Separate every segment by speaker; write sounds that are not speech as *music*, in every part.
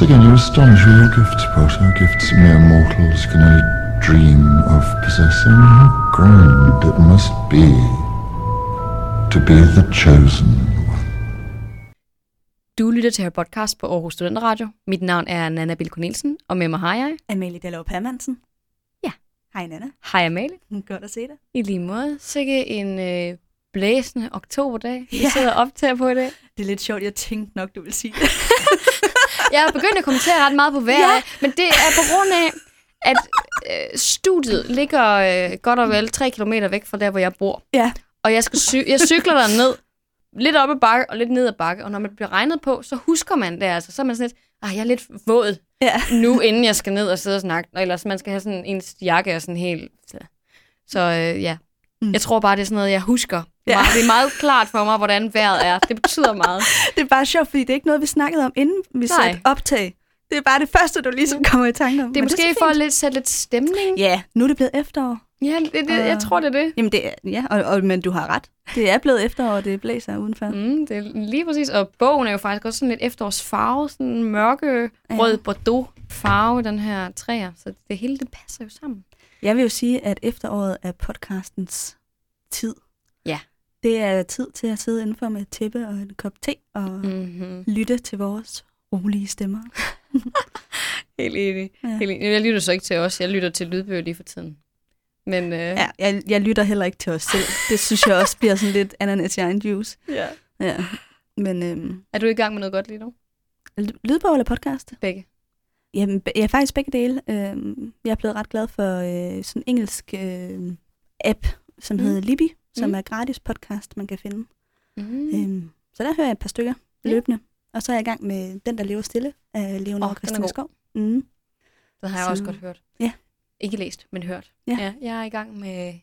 Speaker 1: Once again, you astonish with your gifts, Potter. Gifts mere mortals can only dream of possessing. How grand it must be to be the chosen one.
Speaker 2: Du lytter til her podcast på Aarhus Studenter Radio. Mit navn er Nana Bill Cornelsen, og med mig har jeg.
Speaker 3: Amalie Dallov Hermansen.
Speaker 2: Ja.
Speaker 3: Hej Nana.
Speaker 2: Hej Amalie.
Speaker 3: Godt at se dig.
Speaker 2: I lige måde. Sikke en øh, blæsende oktoberdag. Vi
Speaker 3: Ja.
Speaker 2: sidder og optager på i dag.
Speaker 3: Det er lidt sjovt, jeg tænkte nok, du vil sige det. *laughs*
Speaker 2: Jeg har begyndt at kommentere ret meget på vejret, ja. men det er på grund af, at øh, studiet ligger øh, godt og vel 3 km væk fra der, hvor jeg bor.
Speaker 3: ja.
Speaker 2: Og jeg, skal cy- jeg cykler der ned, lidt op ad bakke og lidt ned ad bakke. Og når man bliver regnet på, så husker man det altså. Så er man sådan lidt, ah, jeg er lidt våd
Speaker 3: Ja.
Speaker 2: nu, inden jeg skal ned og sidde og snakke. Og ellers man skal have sådan en jakke og sådan helt... Så øh, ja,
Speaker 3: Mm.
Speaker 2: jeg tror bare, det er sådan noget, jeg husker.
Speaker 3: Ja.
Speaker 2: Ja. Det er meget klart for mig, hvordan vejret er. Det betyder meget. *laughs*
Speaker 3: Det er bare sjovt, fordi det er ikke noget, vi snakkede om, inden vi
Speaker 2: Nej.
Speaker 3: satte optag. Det er bare det første, du ligesom kommer i tanke om.
Speaker 2: Det er
Speaker 3: Men
Speaker 2: måske
Speaker 3: så
Speaker 2: for at lidt, sætte lidt stemning.
Speaker 3: Ja, nu er det blevet efterår.
Speaker 2: Ja, det, det, jeg
Speaker 3: Og-
Speaker 2: tror, det er det.
Speaker 3: Jamen det er, ja, og, og, men du har ret. Det er blevet efterår, og det blæser udenfor. Mm.
Speaker 2: Mm, det er lige præcis. Og bogen er jo faktisk også sådan lidt efterårsfarve. Sådan en mørke, rød bordeaux farve, den her træer. Så det hele, det passer jo sammen.
Speaker 3: Jeg vil jo sige, at efteråret er podcastens tid.
Speaker 2: Ja.
Speaker 3: Det er tid til at sidde indenfor med et tæppe og en kop te og mm.
Speaker 2: Mm-hmm.
Speaker 3: lytte til vores rolige stemmer. *laughs*
Speaker 2: Helt enig.
Speaker 3: Ja.
Speaker 2: Helt enig. Jeg lytter så ikke til os. Jeg lytter til lydbøger lige for tiden. Men øh,
Speaker 3: Ja, jeg, jeg lytter heller ikke til os selv. Det synes jeg også bliver sådan lidt ananas i egen juice.
Speaker 2: ja.
Speaker 3: Ja. Men øhm,
Speaker 2: Er du i gang med noget godt lige nu?
Speaker 3: ly- lydbog eller podcast?
Speaker 2: Begge.
Speaker 3: Jamen, jeg er faktisk begge dele. Øhm, jeg er blevet ret glad for øh, sådan en engelsk øh, app, som
Speaker 2: Mm.
Speaker 3: hedder Libby, som
Speaker 2: Mm.
Speaker 3: er gratis podcast, man kan finde.
Speaker 2: Mm.
Speaker 3: Øhm, så der hører jeg et par stykker
Speaker 2: Ja.
Speaker 3: løbende. Og så er jeg i gang med Den, der lever stille af
Speaker 2: Åh,
Speaker 3: oh,
Speaker 2: god.
Speaker 3: Skov. Mm.
Speaker 2: Den har jeg
Speaker 3: Så-
Speaker 2: også godt hørt.
Speaker 3: Ja.
Speaker 2: Ikke læst, men hørt.
Speaker 3: Ja.
Speaker 2: ja jeg er i gang med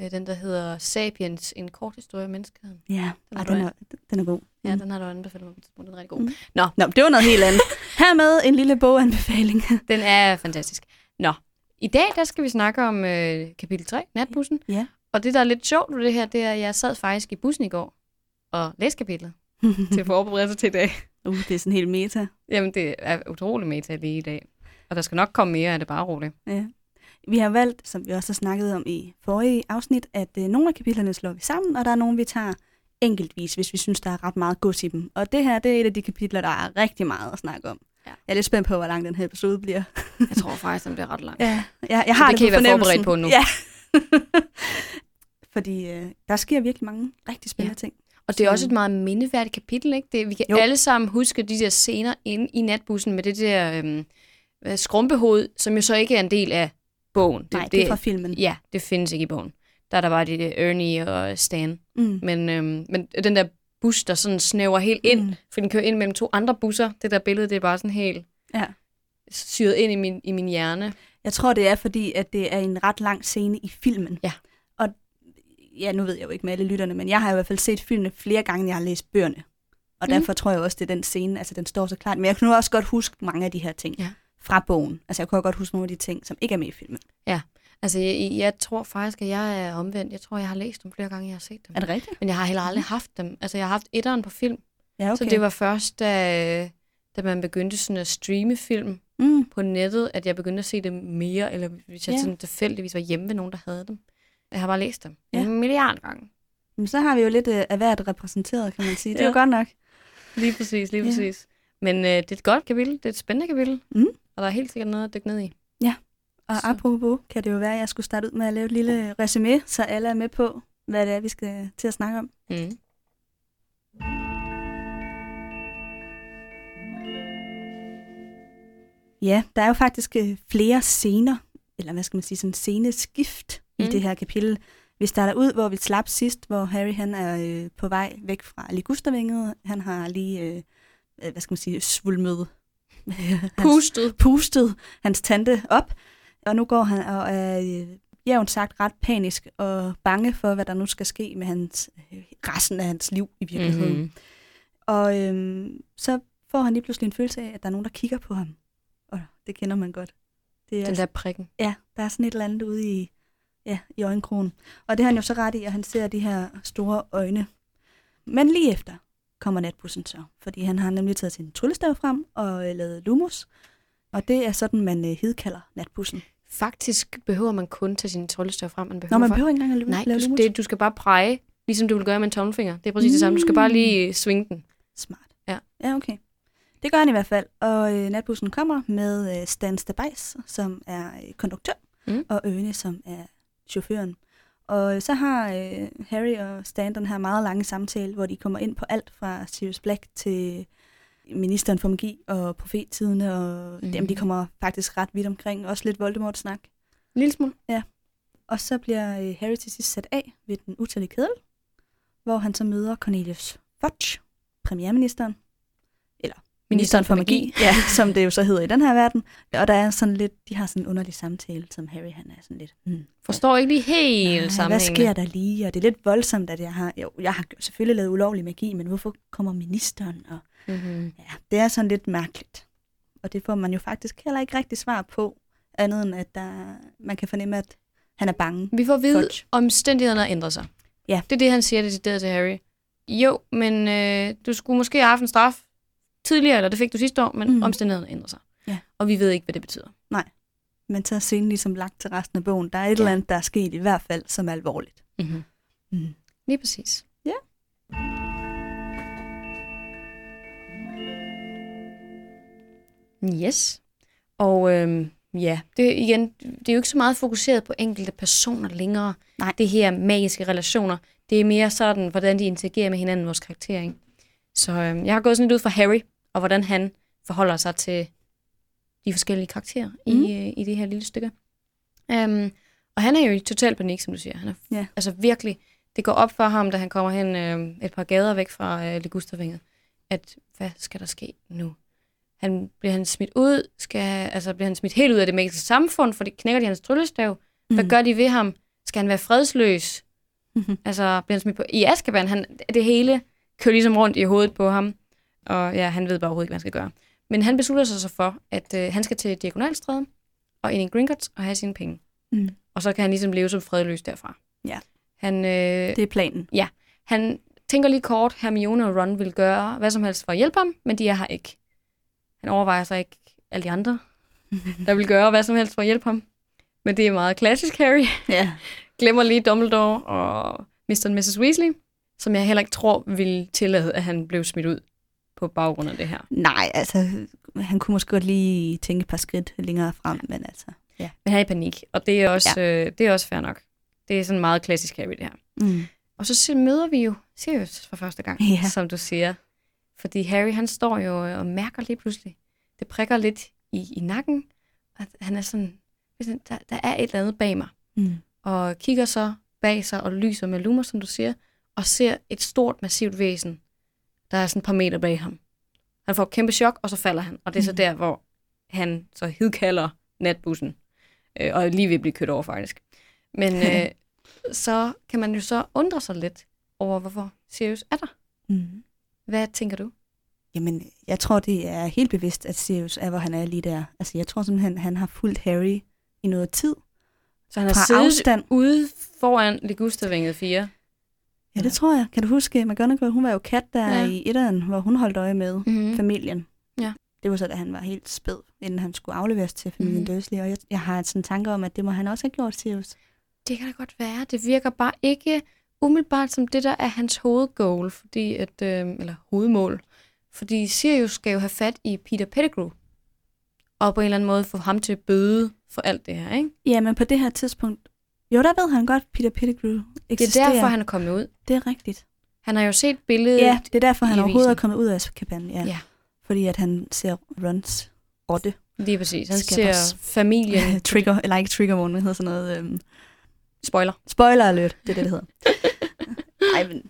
Speaker 2: øh, den, der hedder Sapiens, en kort historie om menneskeheden.
Speaker 3: Ja,
Speaker 2: Den har
Speaker 3: den, er, den er god.
Speaker 2: Ja,
Speaker 3: Mm.
Speaker 2: den har du anbefalet mig på et tidspunkt. Den er rigtig god.
Speaker 3: Mm.
Speaker 2: Nå,
Speaker 3: Nå, det var noget helt andet. *laughs* Hermed en lille boganbefaling. *laughs*
Speaker 2: den er fantastisk. Nå, i dag der skal vi snakke om øh, kapitel 3, natbussen.
Speaker 3: Ja.
Speaker 2: Og det, der er lidt sjovt ved det her, det er, at jeg sad faktisk i bussen i går og læste kapitlet *laughs* til forberedelse til i dag.
Speaker 3: uh, det er sådan helt meta.
Speaker 2: Jamen, det er utrolig meta lige i dag. Og der skal nok komme mere af det, bare roligt.
Speaker 3: Ja. Vi har valgt, som vi også har snakket om i forrige afsnit, at øh, nogle af kapitlerne slår vi sammen, og der er nogle, vi tager enkeltvis, hvis vi synes, der er ret meget gods i dem. Og det her, det er et af de kapitler, der er rigtig meget at snakke om.
Speaker 2: Ja.
Speaker 3: Jeg er lidt spændt på, hvor lang den her episode bliver. *laughs*
Speaker 2: Jeg tror faktisk, den bliver ret lang.
Speaker 3: Ja, jeg, jeg har
Speaker 2: det
Speaker 3: det,
Speaker 2: kan
Speaker 3: på
Speaker 2: I være forberedt på nu.
Speaker 3: Ja. *laughs* Fordi øh, der sker virkelig mange rigtig spændende ja. ting.
Speaker 2: Og det er
Speaker 3: Så-
Speaker 2: også et meget mindeværdigt kapitel, ikke? Det, vi kan
Speaker 3: Jo.
Speaker 2: alle sammen huske de der scener inde i natbussen med det der øhm, øh, skrumpehoved, som jo så ikke er en del af bogen.
Speaker 3: Nej, det er fra filmen.
Speaker 2: Ja, det findes ikke i bogen. Der er der bare det der Ernie og Stan.
Speaker 3: Mm.
Speaker 2: Men, øhm, men den der bus, der sådan snæver helt ind,
Speaker 3: Mm.
Speaker 2: for den kører ind mellem to andre busser. Det der billede, det er bare sådan helt
Speaker 3: Ja.
Speaker 2: syret ind i min, i min hjerne.
Speaker 3: Jeg tror, det er fordi, at det er en ret lang scene i filmen.
Speaker 2: Ja.
Speaker 3: Og ja, nu ved jeg jo ikke med alle lytterne, men jeg har i hvert fald set filmene flere gange, jeg har læst bøgerne. Og
Speaker 2: Mm.
Speaker 3: derfor tror jeg også, det er den scene, altså den står så klart. Men jeg kan nu også godt huske mange af de her ting
Speaker 2: Ja.
Speaker 3: fra bogen. Altså jeg kunne godt huske nogle af de ting, som ikke er med i filmen.
Speaker 2: Altså, jeg, jeg tror faktisk, at jeg er omvendt. Jeg tror, jeg har læst dem flere gange, jeg har set dem.
Speaker 3: Er det rigtigt?
Speaker 2: Men jeg har heller aldrig haft dem. Altså, jeg har haft etteren på film.
Speaker 3: Ja, okay.
Speaker 2: Så det var først, da, da man begyndte sådan at streame film
Speaker 3: Mm.
Speaker 2: på nettet, at jeg begyndte at se dem mere, eller hvis jeg
Speaker 3: Ja.
Speaker 2: ja. sådan tilfældigvis var hjemme ved nogen, der havde dem. Jeg har bare læst dem
Speaker 3: Ja.
Speaker 2: ja. en milliard gange.
Speaker 3: Men så har vi jo lidt øh, af hvert repræsenteret, kan man sige. Det er *laughs*
Speaker 2: Ja.
Speaker 3: jo godt nok.
Speaker 2: Lige præcis, lige
Speaker 3: Ja.
Speaker 2: præcis. Men øh, det er et godt kapitel, det er et spændende kapitel,
Speaker 3: Mm.
Speaker 2: og der er helt sikkert noget at dykke ned i.
Speaker 3: Og
Speaker 2: Så.
Speaker 3: apropos, kan det jo være, at jeg skulle starte ud med at lave et lille resume, så alle er med på, hvad det er, vi skal til at snakke om.
Speaker 2: Mm.
Speaker 3: Ja, der er jo faktisk øh, flere scener, eller hvad skal man sige, sådan sceneskift mm. i det her kapitel. Vi starter ud, hvor vi slap sidst, hvor Harry han er øh, på vej væk fra Ligustervinget. Han har lige, øh, øh, hvad skal man sige, svulmet, *laughs* hans,
Speaker 2: Pustet.
Speaker 3: pustet hans tante op. Og nu går han og er øh, jævnt sagt ret panisk og bange for, hvad der nu skal ske med hans, øh, resten af hans liv i virkeligheden. Mm-hmm. Og øhm, så får han lige pludselig en følelse af, at der er nogen, der kigger på ham. Og det kender man godt. Det er
Speaker 2: Den der prikken.
Speaker 3: Ja, der er sådan et eller andet ude i, ja, i øjenkrogen. Og det har han jo så ret i, at han ser de her store øjne. Men lige efter kommer natbussen så. Fordi han har nemlig taget sin tryllestav frem og øh, lavet Lumos. Og det er sådan, man øh, hedkalder natbussen.
Speaker 2: Faktisk behøver man kun tage sin tryllestav frem. Man behøver
Speaker 3: Når man behøver ikke engang at
Speaker 2: Nej,
Speaker 3: lave
Speaker 2: du, det, du skal bare præge, ligesom du vil gøre med en tommelfinger. Det er præcis mm. det samme. Du skal bare lige svinge den.
Speaker 3: Smart.
Speaker 2: Ja.
Speaker 3: Ja, okay. Det gør han i hvert fald. Og øh, natbussen kommer med øh, Stan Stabajs, som er øh, konduktør,
Speaker 2: Mm.
Speaker 3: og Øne, som er chaufføren. Og øh, så har øh, Harry og Stan den her meget lange samtale, hvor de kommer ind på alt fra Sirius Black til ministeren for magi og profettidene, og mm. jamen, de kommer faktisk ret vidt omkring. Også lidt Voldemort-snak.
Speaker 2: En lille smule.
Speaker 3: Og så bliver øh, Harry til sidst sat af ved den utallige kedel, hvor han så møder Cornelius Fudge, premierministeren. Ministeren for magi, ja, *laughs* som det jo så hedder i den her verden. Og der er sådan lidt, de har sådan en underlig samtale, som Harry han er sådan lidt, hmm,
Speaker 2: Forstår ikke lige helt sammenhængen.
Speaker 3: hvad sker der lige? Og det er lidt voldsomt, at jeg har, jo, jeg har selvfølgelig lavet ulovlig magi, men hvorfor kommer ministeren? Og
Speaker 2: Mm-hmm.
Speaker 3: ja, det er sådan lidt mærkeligt. Og det får man jo faktisk heller ikke rigtig svar på, andet end at der, man kan fornemme, at han er bange.
Speaker 2: Vi får at vide,
Speaker 3: Fudge.
Speaker 2: omstændighederne har ændret sig.
Speaker 3: Ja.
Speaker 2: Det er det, han siger decideret til Harry. Jo, men øh, du skulle måske have haft en straf tidligere, eller det fik du sidste år, men
Speaker 3: Mm.
Speaker 2: omstændighederne ændrer sig.
Speaker 3: Ja.
Speaker 2: Og vi ved ikke, hvad det betyder.
Speaker 3: Men så er scenen ligesom lagt til resten af bogen. Der er et
Speaker 2: ja.
Speaker 3: eller andet, der er sket i hvert fald, som er alvorligt.
Speaker 2: Mm-hmm.
Speaker 3: Mm.
Speaker 2: Lige præcis.
Speaker 3: Ja.
Speaker 2: Yes. Og øhm, ja, det, igen, det er jo ikke så meget fokuseret på enkelte personer længere.
Speaker 3: Nej.
Speaker 2: Det her magiske relationer. Det er mere sådan, hvordan de interagerer med hinanden, vores karakter. Ikke? Så øhm, jeg har gået sådan lidt ud fra Harry, og hvordan han forholder sig til de forskellige karakterer mm. I, øh, i det her lille stykke. Um, og han er jo i total panik, som du siger. Han er
Speaker 3: Ja.
Speaker 2: altså virkelig, det går op for ham, da han kommer hen øh, et par gader væk fra øh, Ligustervinget, at hvad skal der ske nu? Han, bliver han smidt ud? Skal, altså, bliver han smidt helt ud af det magiske samfund, for det knækker de hans tryllestav? Hvad
Speaker 3: Mm.
Speaker 2: gør de ved ham? Skal han være fredsløs?
Speaker 3: Mhm.
Speaker 2: Altså, bliver han smidt på, i Azkaban? Han, det hele kører ligesom rundt i hovedet på ham. Og ja, han ved bare overhovedet ikke, hvad han skal gøre. Men han beslutter sig så for, at øh, han skal til Diagonalstræde og ind i Gringotts og have sine penge.
Speaker 3: Mm.
Speaker 2: Og så kan han ligesom leve som fredløs derfra.
Speaker 3: Ja.
Speaker 2: Han, øh,
Speaker 3: Det er planen.
Speaker 2: han tænker lige kort, Hermione og Ron vil gøre hvad som helst for at hjælpe ham, men de er her ikke. Han overvejer så ikke alle de andre, *laughs* der vil gøre hvad som helst for at hjælpe ham. Men det er meget klassisk Harry.
Speaker 3: ja. *laughs*
Speaker 2: Glemmer lige Dumbledore og Mr. og Mrs. Weasley, som jeg heller ikke tror vil tillade, at han blev smidt ud på baggrund af det her.
Speaker 3: Nej, altså, han kunne måske godt lige tænke et par skridt længere frem, men altså, ja.
Speaker 2: Men han er i panik, og det er også, ja. øh, det er også fair nok. Det er sådan meget klassisk Harry, det her.
Speaker 3: Mm.
Speaker 2: Og så møder vi jo Sirius for første gang,
Speaker 3: Ja.
Speaker 2: som du siger. Fordi Harry, han står jo og mærker lige pludselig. Det prikker lidt i, i nakken. At han er sådan, der, der er et eller andet bag mig.
Speaker 3: Mm.
Speaker 2: Og kigger så bag sig og lyser med lummer, som du siger. Og ser et stort, massivt væsen, der er sådan et par meter bag ham. Han får et kæmpe chok, og så falder han. Og det er så
Speaker 3: Mm.
Speaker 2: der, hvor han så hidkalder natbussen. Øh, og lige ved at blive kørt over, faktisk. Men *laughs* øh, så kan man jo så undre sig lidt over, hvorfor Sirius er der.
Speaker 3: Mm.
Speaker 2: Hvad tænker du?
Speaker 3: Jamen, jeg tror, det er helt bevidst, at Sirius er, hvor han er lige der. Altså, jeg tror simpelthen, han har fulgt Harry i noget tid.
Speaker 2: Så han har siddet
Speaker 3: afstand.
Speaker 2: ude foran Ligustervinget 4.
Speaker 3: Ja, det tror jeg. Kan du huske, McGonagall, hun var jo kat der
Speaker 2: Ja.
Speaker 3: i etteren, hvor hun holdt øje med
Speaker 2: Mm-hmm.
Speaker 3: familien.
Speaker 2: Ja.
Speaker 3: Det var så, da han var helt spæd, inden han skulle afleveres til familien
Speaker 2: Mhm.
Speaker 3: mm. Dursley. Og jeg, jeg har sådan tanker om, at det må han også have gjort, Sirius.
Speaker 2: Det kan da godt være. Det virker bare ikke umiddelbart som det, der er hans hovedgoal, fordi at, øh, eller hovedmål. Fordi Sirius skal jo have fat i Peter Pettigrew, og på en eller anden måde få ham til at bøde for alt det her, ikke?
Speaker 3: Ja, men på det her tidspunkt... Jo, der ved han godt, Peter Pettigrew
Speaker 2: Det
Speaker 3: eksisterer.
Speaker 2: er derfor, han er kommet ud.
Speaker 3: Det er rigtigt.
Speaker 2: Han har jo set billedet.
Speaker 3: Ja, det er derfor, han overhovedet er kommet ud af kabanen. Ja.
Speaker 2: Ja.
Speaker 3: Fordi at han ser Rons rotte.
Speaker 2: Lige præcis. Han
Speaker 3: Skal
Speaker 2: ser familien. *laughs*
Speaker 3: trigger, eller ikke trigger hvad hedder sådan noget... Øhm,
Speaker 2: Spoiler.
Speaker 3: spoiler alert, det er det, det hedder. *laughs* Ej, men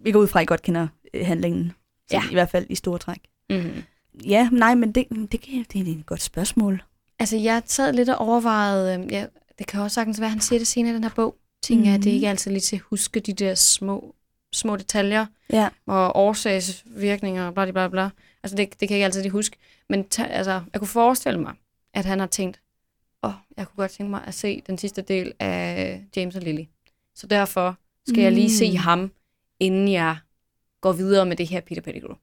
Speaker 3: vi går ud fra, at I godt kender øh, handlingen. Så
Speaker 2: Ja.
Speaker 3: I hvert fald i store træk.
Speaker 2: Mm-hmm.
Speaker 3: Ja, nej, men det, det, kan- det er et godt spørgsmål.
Speaker 2: Altså, jeg sad lidt og overvejede, øh, ja, det kan også sagtens være, at han siger det senere i den her bog. Tænker, mm. at det
Speaker 3: Mhm.
Speaker 2: ikke altid lige til at huske de der små, små detaljer,
Speaker 3: Ja.
Speaker 2: og årsagsvirkninger, bla, bla, bla, bla. Altså, det, det kan jeg ikke altid lige huske. Men altså, jeg kunne forestille mig, at han har tænkt, åh, oh, jeg kunne godt tænke mig at se den sidste del af James og Lily. Så derfor skal mm. jeg lige se
Speaker 3: Mm.
Speaker 2: ham, inden jeg går videre med det her Peter Pettigrew.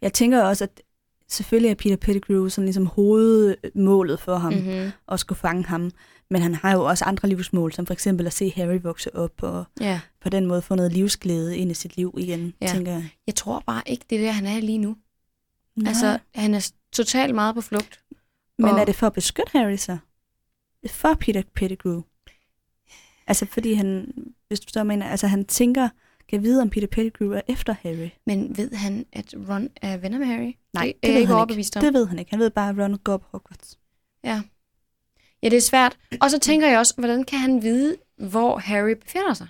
Speaker 3: Jeg tænker også, at selvfølgelig er Peter Pettigrew sådan ligesom hovedmålet for ham. Mm-hmm. at skulle fange ham. Men han har jo også andre livsmål, som for eksempel at se Harry vokse op, og
Speaker 2: Ja.
Speaker 3: på den måde få noget livsglæde ind i sit liv igen,
Speaker 2: Ja.
Speaker 3: tænker jeg.
Speaker 2: Jeg tror bare ikke, det er der, han er lige nu.
Speaker 3: Nej.
Speaker 2: Altså, han er totalt meget på flugt.
Speaker 3: Men
Speaker 2: og-
Speaker 3: er det for at beskytte Harry så? For Peter Pettigrew? Altså fordi han, hvis du så mener, altså han tænker, kan vide om Peter Pettigrew er efter Harry.
Speaker 2: Men ved han, at Ron er venner med Harry?
Speaker 3: Nej,
Speaker 2: det,
Speaker 3: det
Speaker 2: er
Speaker 3: ved
Speaker 2: jeg ikke
Speaker 3: han
Speaker 2: overbevist om.
Speaker 3: Det ved han ikke. Han ved bare, at Ron går på Hogwarts.
Speaker 2: Ja. Ja, det er svært. Og så tænker jeg også, hvordan kan han vide, hvor Harry befinder sig?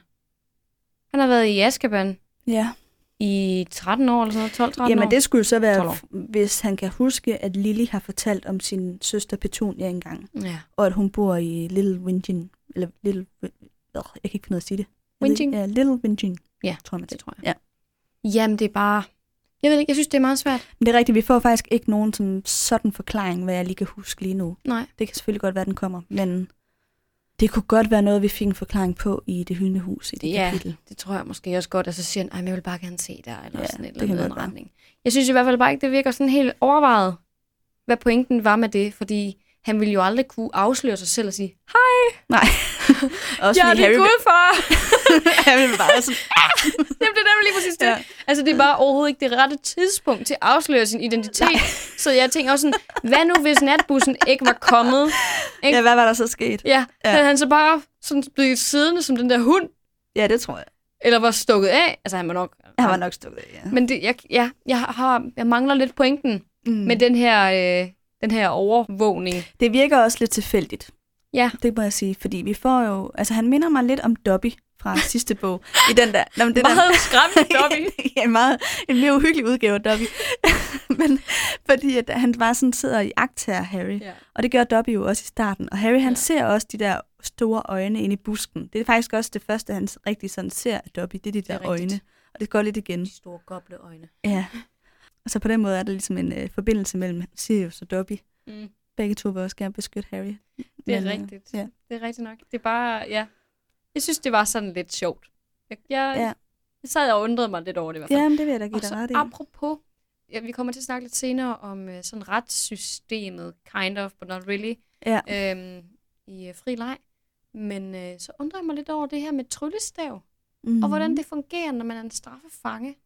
Speaker 2: Han har været i Azkaban
Speaker 3: Ja.
Speaker 2: i 13 år, eller sådan noget, 12-13 år.
Speaker 3: Jamen det skulle jo så
Speaker 2: 12
Speaker 3: være, hvis han kan huske, at Lily har fortalt om sin søster Petunia engang,
Speaker 2: Ja.
Speaker 3: og at hun bor i Little Wingin, eller Little, øh, jeg kan ikke finde ud af at sige det.
Speaker 2: Winging?
Speaker 3: Ja, Little Wingin,
Speaker 2: Ja,
Speaker 3: tror jeg, man
Speaker 2: det tror jeg.
Speaker 3: Ja.
Speaker 2: Jamen, det er bare... Jeg ved ikke, jeg synes, det er meget svært.
Speaker 3: Men det er rigtigt, vi får faktisk ikke nogen som sådan forklaring, hvad jeg lige kan huske lige nu.
Speaker 2: Nej.
Speaker 3: Det kan selvfølgelig godt være, den kommer, men det kunne godt være noget, vi fik en forklaring på i det hyldende hus i det
Speaker 2: Ja.
Speaker 3: kapitel.
Speaker 2: Det tror jeg måske også godt, og så siger han, "Ej, men jeg vil bare gerne se der, eller
Speaker 3: Ja,
Speaker 2: sådan et eller andet retning. Jeg synes i hvert fald bare ikke, det virker sådan helt overvejet, hvad pointen var med det, fordi han ville jo aldrig kunne afsløre sig selv og sige,
Speaker 3: Nej. *laughs* Også
Speaker 2: jeg er
Speaker 3: fordi
Speaker 2: din
Speaker 3: Harry,
Speaker 2: gudfar! *laughs*
Speaker 3: Harry vil bare sådan, *laughs*
Speaker 2: Jamen, det er nemlig lige præcis det.
Speaker 3: Ja.
Speaker 2: Ja. Altså, det er bare overhovedet ikke det rette tidspunkt til at afsløre sin identitet. så jeg tænker også sådan, hvad nu hvis natbussen ikke var kommet? Ikke?
Speaker 3: ja, hvad var der så sket?
Speaker 2: Ja,
Speaker 3: Ja.
Speaker 2: ja. havde han så bare sådan blevet siddende som den der hund,
Speaker 3: Ja, det tror jeg.
Speaker 2: eller var stukket af? Altså, han var nok...
Speaker 3: Han var nok stukket af, ja.
Speaker 2: Men det, jeg, ja, jeg, har, jeg mangler lidt pointen
Speaker 3: Mm.
Speaker 2: med den her, øh, den her overvågning.
Speaker 3: Det virker også lidt tilfældigt.
Speaker 2: Ja.
Speaker 3: Det må jeg sige, fordi vi får jo... Altså, han minder mig lidt om Dobby fra *laughs* sidste bog. I den der... Nå, men det
Speaker 2: Meget skræmmende, *laughs* Dobby.
Speaker 3: ja, en meget, en mere uhyggelig udgave af Dobby. *laughs* men fordi at han bare sådan sidder i agtager Harry.
Speaker 2: Ja.
Speaker 3: Og det gør Dobby jo også i starten. Og Harry, han
Speaker 2: Ja.
Speaker 3: ser også de der store øjne inde i busken. Det er faktisk også det første, han rigtig sådan ser af Dobby. Det er de der
Speaker 2: er rigtigt.
Speaker 3: øjne. Og det går lidt igen.
Speaker 2: De store gobleøjne.
Speaker 3: Ja. Og så på den måde er der ligesom en øh, forbindelse mellem Sirius og Dobby.
Speaker 2: Mm.
Speaker 3: Begge to vil også gerne beskytte Harry.
Speaker 2: Det er
Speaker 3: Men, øh,
Speaker 2: rigtigt.
Speaker 3: ja.
Speaker 2: Det er rigtigt nok. Det er bare, ja. Jeg synes, det var sådan lidt sjovt. Jeg, jeg,
Speaker 3: Ja.
Speaker 2: jeg sad og undrede mig lidt over det i hvert fald.
Speaker 3: Jamen, det vil jeg da give
Speaker 2: og
Speaker 3: dig ret i.
Speaker 2: apropos, ja, vi kommer til at snakke lidt senere om uh, sådan retssystemet, kind of, but not really,
Speaker 3: Ja.
Speaker 2: øhm, i uh, fri leg. Men uh, så undrer jeg mig lidt over det her med tryllestav,
Speaker 3: Mm.
Speaker 2: og hvordan det fungerer, når man er en straffefange,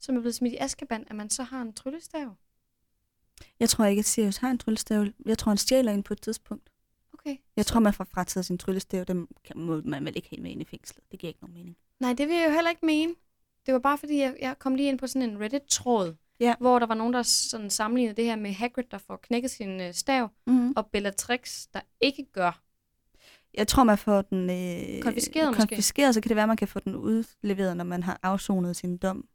Speaker 2: som er blevet smidt i Azkaban, at man så har en tryllestav.
Speaker 3: Jeg tror ikke, at Sirius har en tryllestav. Jeg tror, han stjæler en på et tidspunkt.
Speaker 2: Okay.
Speaker 3: Jeg tror, man får frataget sin tryllestav. Dem kan, må man vel ikke have med ind i fængslet. Det giver ikke nogen mening.
Speaker 2: Nej, det vil jeg jo heller ikke mene. Det var bare fordi, jeg, jeg kom lige ind på sådan en Reddit-tråd,
Speaker 3: Ja.
Speaker 2: hvor der var nogen, der sådan sammenlignede det her med Hagrid, der får knækket sin øh, stav,
Speaker 3: Mm.
Speaker 2: og Bellatrix, der ikke gør.
Speaker 3: Jeg tror, man får den øh,
Speaker 2: Konfiskeret måske?
Speaker 3: konfiskeret, så kan det være, man kan få den udleveret, når man har afsonet sin dom.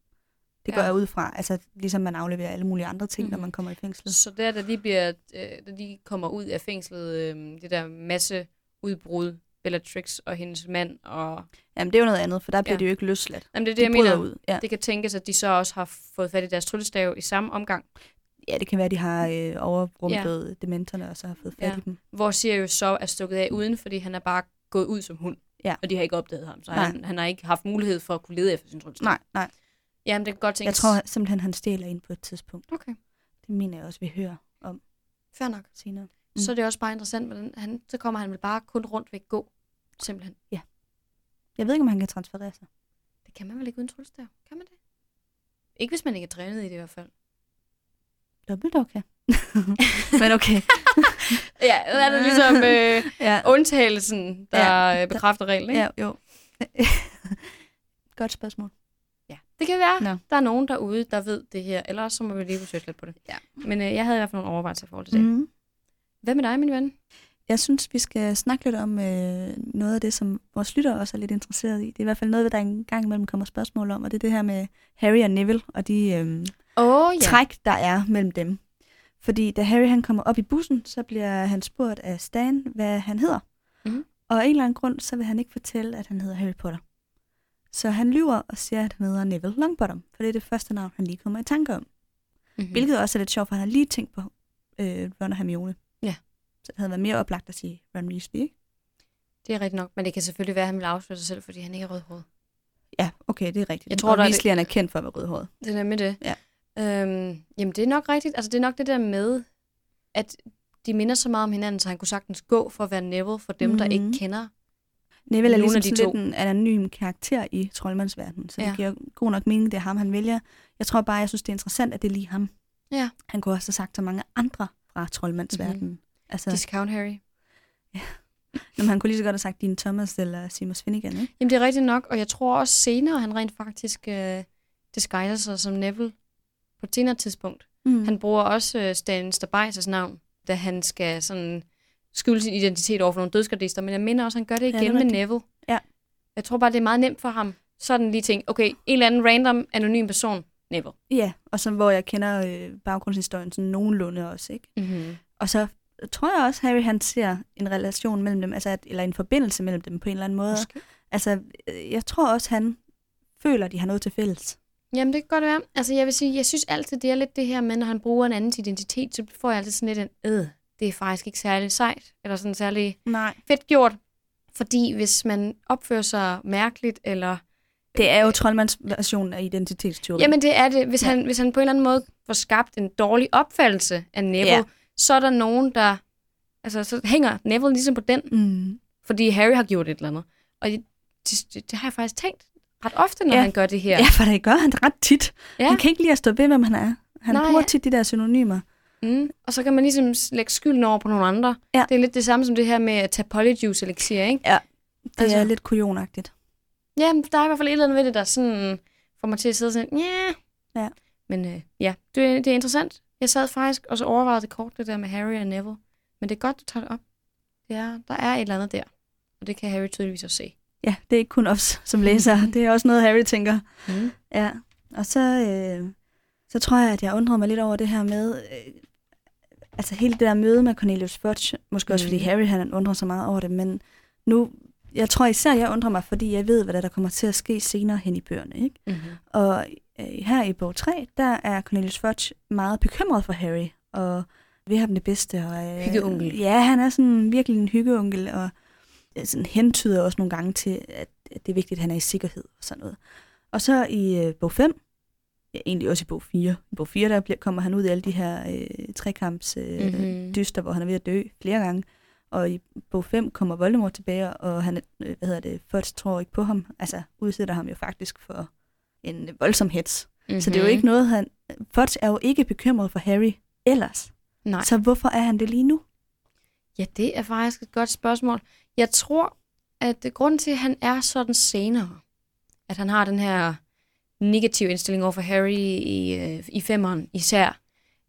Speaker 3: Det går
Speaker 2: Ja.
Speaker 3: jeg ud fra. Altså, ligesom man afleverer alle mulige andre ting, mm. når
Speaker 2: Mhm.
Speaker 3: man kommer i fængslet.
Speaker 2: Så der, da de, bliver, øh, da de kommer ud af fængslet, øh, det der masse udbrud, Bellatrix og hendes mand, og
Speaker 3: Jamen, det er jo noget andet, for der bliver
Speaker 2: Ja.
Speaker 3: det jo ikke løsladt.
Speaker 2: Jamen, det er det,
Speaker 3: De
Speaker 2: jeg mener.
Speaker 3: ud. Ja.
Speaker 2: Det kan tænkes, at de så også har fået fat i deres tryllestav i samme omgang,
Speaker 3: ja, det kan være, at de har øh, overrumplet ja. dementerne, og så har fået fat
Speaker 2: Ja.
Speaker 3: i dem.
Speaker 2: hvor Sirius så er stukket af uden, fordi han er bare gået ud som hund.
Speaker 3: Ja.
Speaker 2: Og de har ikke opdaget ham, så
Speaker 3: Nej.
Speaker 2: han, han har ikke haft mulighed for at kunne lede efter sin tryllestav.
Speaker 3: Nej, nej.
Speaker 2: Jamen, det kan godt tænkes.
Speaker 3: Jeg tror simpelthen, han stjæler ind på et tidspunkt.
Speaker 2: Okay,
Speaker 3: Det mener jeg også, vi hører
Speaker 2: fair nok.
Speaker 3: senere.
Speaker 2: Mm.
Speaker 3: Mm.
Speaker 2: Så er det også bare interessant, hvordan han, så kommer han vel bare kun rundt ved gå. Simpelthen.
Speaker 3: Jeg ved ikke, om han kan transferere sig.
Speaker 2: Det kan man vel ikke uden tryllestav? Kan man det? Ikke hvis man ikke er trænet i det i hvert fald.
Speaker 3: Dobbelt okay. *laughs* Men okay. *laughs*
Speaker 2: Ja, det er det ligesom øh, *laughs*
Speaker 3: ja.
Speaker 2: undtagelsen, der
Speaker 3: Ja,
Speaker 2: ja, bekræfter reglen, ikke?
Speaker 3: ja, jo. Godt spørgsmål.
Speaker 2: Det kan være,
Speaker 3: Nå.
Speaker 2: der er nogen derude, der ved det her. Ellers så må vi lige researche lidt på det.
Speaker 3: Ja.
Speaker 2: Men øh, jeg havde i hvert fald nogle overvejelser i forhold til det.
Speaker 3: Mm.
Speaker 2: Hvad med dig, min ven?
Speaker 3: Jeg synes, vi skal snakke lidt om øh, noget af det, som vores lyttere også er lidt interesseret i. Det er i hvert fald noget, der en gang imellem kommer spørgsmål om, og det er det her med Harry og Neville og de øh,
Speaker 2: oh,
Speaker 3: ja. træk, der er mellem dem. Fordi da Harry han kommer op i bussen, så bliver han spurgt af Stan, hvad han hedder.
Speaker 2: Mhm.
Speaker 3: Og af en eller anden grund, så vil han ikke fortælle, at han hedder Harry Potter. Så han lyver og siger, at han hedder Neville Longbottom, for det er det første navn, han lige kommer i tanke om.
Speaker 2: Mm-hmm.
Speaker 3: Hvilket også er lidt sjovt, for han har lige tænkt på øh, Ron og Hermione.
Speaker 2: Ja.
Speaker 3: Så det havde været mere oplagt at sige Ron Weasley, ikke?
Speaker 2: Det er rigtigt nok, men det kan selvfølgelig være, at han vil afsløre sig selv, fordi han ikke er rødhåret.
Speaker 3: Ja, okay, det er rigtigt.
Speaker 2: Jeg tror,
Speaker 3: og Weasley han er kendt for at være rødhåret.
Speaker 2: Det er nemlig det.
Speaker 3: Ja.
Speaker 2: Øhm, jamen, det er nok rigtigt. Altså, det er nok det der med, at de minder så meget om hinanden, så han kunne sagtens gå for at være Neville for dem, mm-hmm. der ikke
Speaker 3: Mhm.
Speaker 2: kender.
Speaker 3: Neville er ligesom sådan
Speaker 2: to.
Speaker 3: lidt en anonym karakter i troldmandsverdenen, så ja.
Speaker 2: Ja.
Speaker 3: det giver god nok mening, det er ham, han vælger. Jeg tror bare, jeg synes, det er interessant, at det er lige ham.
Speaker 2: Ja.
Speaker 3: Han kunne også have sagt så mange andre fra troldmandsverdenen. Mm-hmm. Altså,
Speaker 2: Discount Harry.
Speaker 3: når han kunne lige så godt have sagt Dean Thomas eller Seamus Finnegan, ikke?
Speaker 2: Jamen, det er rigtigt nok, og jeg tror også senere, han rent faktisk øh, disguiser sig som Neville på et senere tidspunkt.
Speaker 3: Mm.
Speaker 2: Han bruger også øh, Stan Stabajs navn, da han skal sådan skylde sin identitet over for nogle dødsgardister, men jeg mener også, at han gør det
Speaker 3: Ja, det
Speaker 2: igen med. Neville.
Speaker 3: Ja.
Speaker 2: Jeg tror bare, det er meget nemt for ham. Sådan lige tænke, okay, en eller anden random, anonym person, Neville.
Speaker 3: Ja, og så hvor jeg kender øh, baggrundshistorien sådan nogenlunde også, ikke?
Speaker 2: Mm-hmm.
Speaker 3: Og så tror jeg også, Harry han ser en relation mellem dem, altså at, eller en forbindelse mellem dem på en eller anden måde.
Speaker 2: Måske.
Speaker 3: Altså, øh, jeg tror også, han føler, de har noget til fælles.
Speaker 2: Jamen, det kan godt være. Altså, jeg vil sige, jeg synes altid, det er lidt det her med, når han bruger en andens identitet, så får jeg altid sådan lidt en, øh, det er faktisk ikke særlig sejt, eller sådan særlig
Speaker 3: Nej.
Speaker 2: fedt gjort. Fordi hvis man opfører sig mærkeligt, eller...
Speaker 3: Det er jo troldmands version af identitetsteori.
Speaker 2: Jamen, det er det. Hvis,
Speaker 3: Ja.
Speaker 2: han, hvis han på en eller anden måde får skabt en dårlig opfattelse af Neville,
Speaker 3: Ja.
Speaker 2: så er der nogen, der... Altså, så hænger Neville ligesom på den,
Speaker 3: Mm.
Speaker 2: fordi Harry har gjort et eller andet. Og det, det, det har jeg faktisk tænkt ret ofte, når
Speaker 3: Ja.
Speaker 2: han gør det her.
Speaker 3: Ja, for det gør han ret tit.
Speaker 2: Ja.
Speaker 3: Han kan ikke lide at stå ved, hvem han er. Han
Speaker 2: Nej.
Speaker 3: bruger tit de der synonymer.
Speaker 2: Mm. Og så kan man ligesom lægge skylden over på nogle andre.
Speaker 3: Ja.
Speaker 2: Det er lidt det samme som det her med at tage polyjuice elixir, ikke?
Speaker 3: Det altså, er lidt kujonagtigt.
Speaker 2: Ja, der er i hvert fald et eller andet ved det, der sådan får mig til at sidde sådan, ja.
Speaker 3: Ja.
Speaker 2: Men øh, ja, det, det er interessant. Jeg sad faktisk og så overvejede det kort, det der med Harry og Neville. Men det er godt, du tager det op. Er, der er et eller andet der. Og det kan Harry tydeligvis også se.
Speaker 3: Ja, det er ikke kun os som læser. Det er også noget, Harry tænker.
Speaker 2: Mm.
Speaker 3: Ja, og så, øh, så tror jeg, at jeg undrede mig lidt over det her med, øh, altså hele det der møde med Cornelius Fudge, måske også
Speaker 2: Mm.
Speaker 3: fordi Harry han undrer sig meget over det, men nu, jeg tror især, jeg undrer mig, fordi jeg ved, hvad der, der kommer til at ske senere hen i bøgerne. Ikke?
Speaker 2: Mm-hmm.
Speaker 3: Og øh, her i bog 3, der er Cornelius Fudge meget bekymret for Harry, og vil have dem det bedste. Og, øh,
Speaker 2: Hyggeonkel.
Speaker 3: Ja, han er sådan virkelig en hyggeonkel, og øh, sådan hentyder også nogle gange til, at, at det er vigtigt, at han er i sikkerhed og sådan noget. Og så i øh, bog 5, ja, egentlig også i bog 4. I bog 4, der bliver, kommer han ud i alle de her øh, trekamps øh,
Speaker 2: Mhm.
Speaker 3: mm-hmm. dyster, hvor han er ved at dø flere gange. Og i bog 5 kommer Voldemort tilbage, og han, øh, hvad hedder det, Fudge tror ikke på ham. Altså udsætter ham jo faktisk for en voldsom hets. Mm-hmm. Så det er jo ikke noget, han... Fudge er jo ikke bekymret for Harry ellers.
Speaker 2: Nej.
Speaker 3: Så hvorfor er han det lige nu?
Speaker 2: Ja, det er faktisk et godt spørgsmål. Jeg tror, at grunden til, at han er sådan senere, at han har den her negative indstilling over for Harry i, øh, i femmeren især,